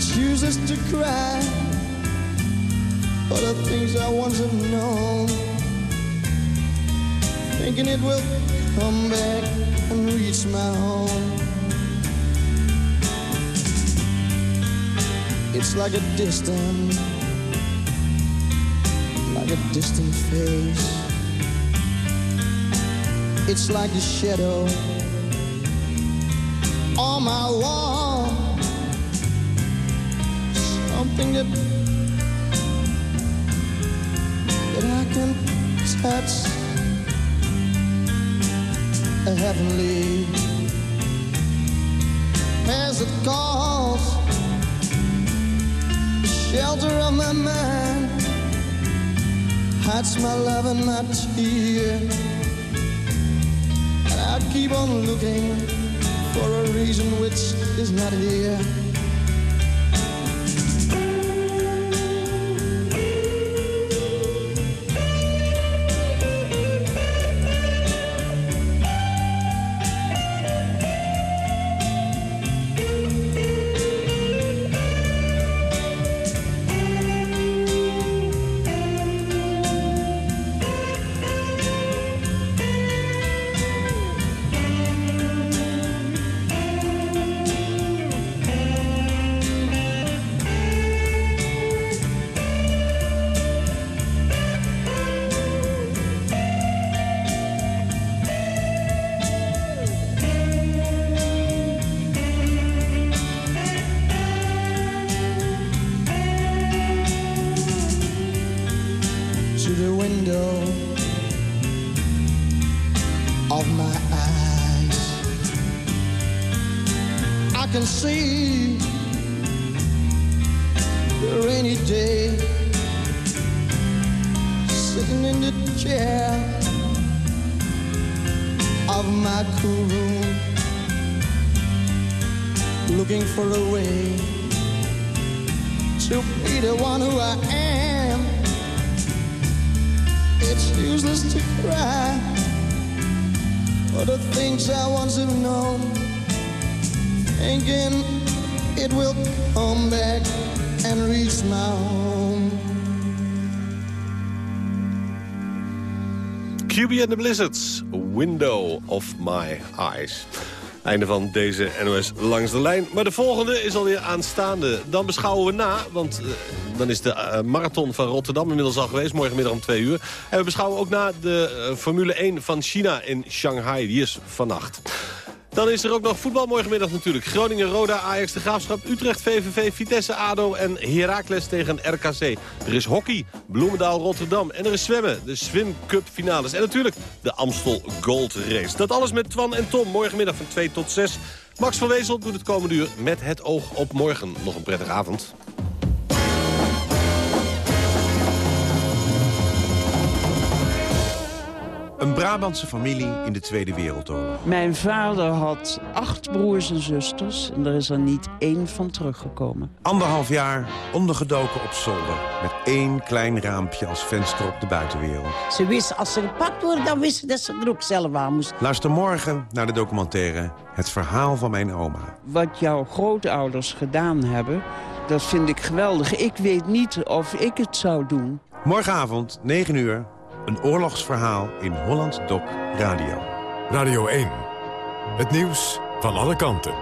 Chooses to cry for the things I once have known, thinking it will come back and reach my home. It's like a distant, like a distant face. It's like a shadow on my wall. Something that that I can touch. A heavenly as it calls. Shelter of my mind hides my love and my tears. And I keep on looking for a reason which is not here. To be the one who I am. It's useless to cry for the things I once have known. Thinking it will come back and reach my home. QB and the Blizzards, Window of My Eyes. Einde van deze NOS Langs de Lijn. Maar de volgende is alweer aanstaande. Dan beschouwen we na, want eh, dan is de eh, marathon van Rotterdam inmiddels al geweest. Morgenmiddag om twee uur. En we beschouwen ook na de eh, Formule 1 van China in Shanghai. Die is vannacht. Dan is er ook nog voetbal morgenmiddag natuurlijk. Groningen, Roda, Ajax, De Graafschap, Utrecht, VVV, Vitesse, ADO en Heracles tegen RKC. Er is hockey, Bloemendaal, Rotterdam en er is zwemmen. De Swim Cup finales en natuurlijk de Amstel Gold Race. Dat alles met Twan en Tom morgenmiddag van 2 tot 6. Max van Wezel doet het komende uur met het oog op morgen. Nog een prettige avond. Een Brabantse familie in de Tweede Wereldoorlog. Mijn vader had acht broers en zusters en er is er niet één van teruggekomen. Anderhalf jaar ondergedoken op zolder. Met één klein raampje als venster op de buitenwereld. Ze wisten, als ze gepakt worden, dan wisten ze dat ze er ook zelf aan moesten. Luister morgen naar de documentaire Het Verhaal van Mijn Oma. Wat jouw grootouders gedaan hebben, dat vind ik geweldig. Ik weet niet of ik het zou doen. Morgenavond, 9 uur, een oorlogsverhaal in Holland Doc Radio. Radio 1. Het nieuws van alle kanten.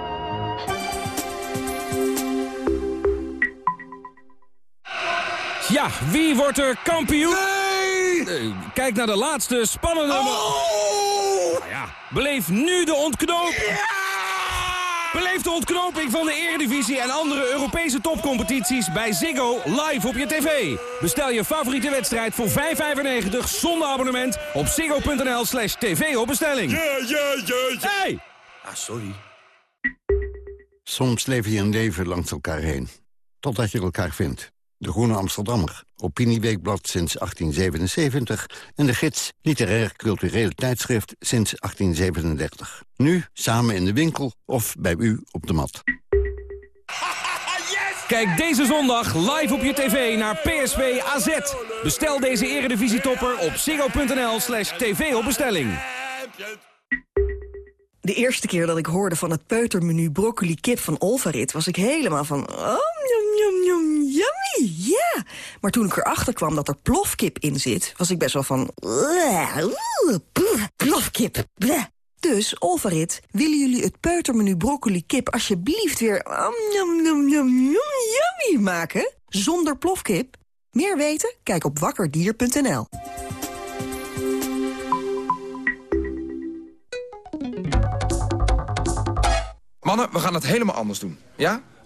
Ja, wie wordt er kampioen? Nee! Kijk naar de laatste spannende... Nou ja, beleef nu de ontknoping. Beleef de ontknoping van de Eredivisie en andere Europese topcompetities bij Ziggo live op je tv. Bestel je favoriete wedstrijd voor 5,95 zonder abonnement op ziggo.nl slash tv op bestelling. Ja, ja, ja, ja. Hey! Ah, sorry. Soms leef je een leven langs elkaar heen. Totdat je elkaar vindt. De Groene Amsterdammer, Opinieweekblad sinds 1877... en de gids Literair Cultureel Tijdschrift sinds 1837. Nu samen in de winkel of bij u op de mat. Kijk deze zondag live op je tv naar PSV AZ. Bestel deze eredivisietopper op ziggo.nl slash tv op bestelling. De eerste keer dat ik hoorde van het peutermenu broccoli kip van Olvarit... was ik helemaal van... Oh, yum, yum, yum, yummy, ja. Maar toen ik erachter kwam dat er plofkip in zit... was ik best wel van... "Bleh, oeh, poeh, Plofkip. Dus, Olvarit, willen jullie het peutermenu broccoli kip... alsjeblieft weer... yum, yum, yum, yummy maken? Zonder plofkip? Meer weten? Kijk op wakkerdier.nl. Mannen, we gaan het helemaal anders doen. Ja?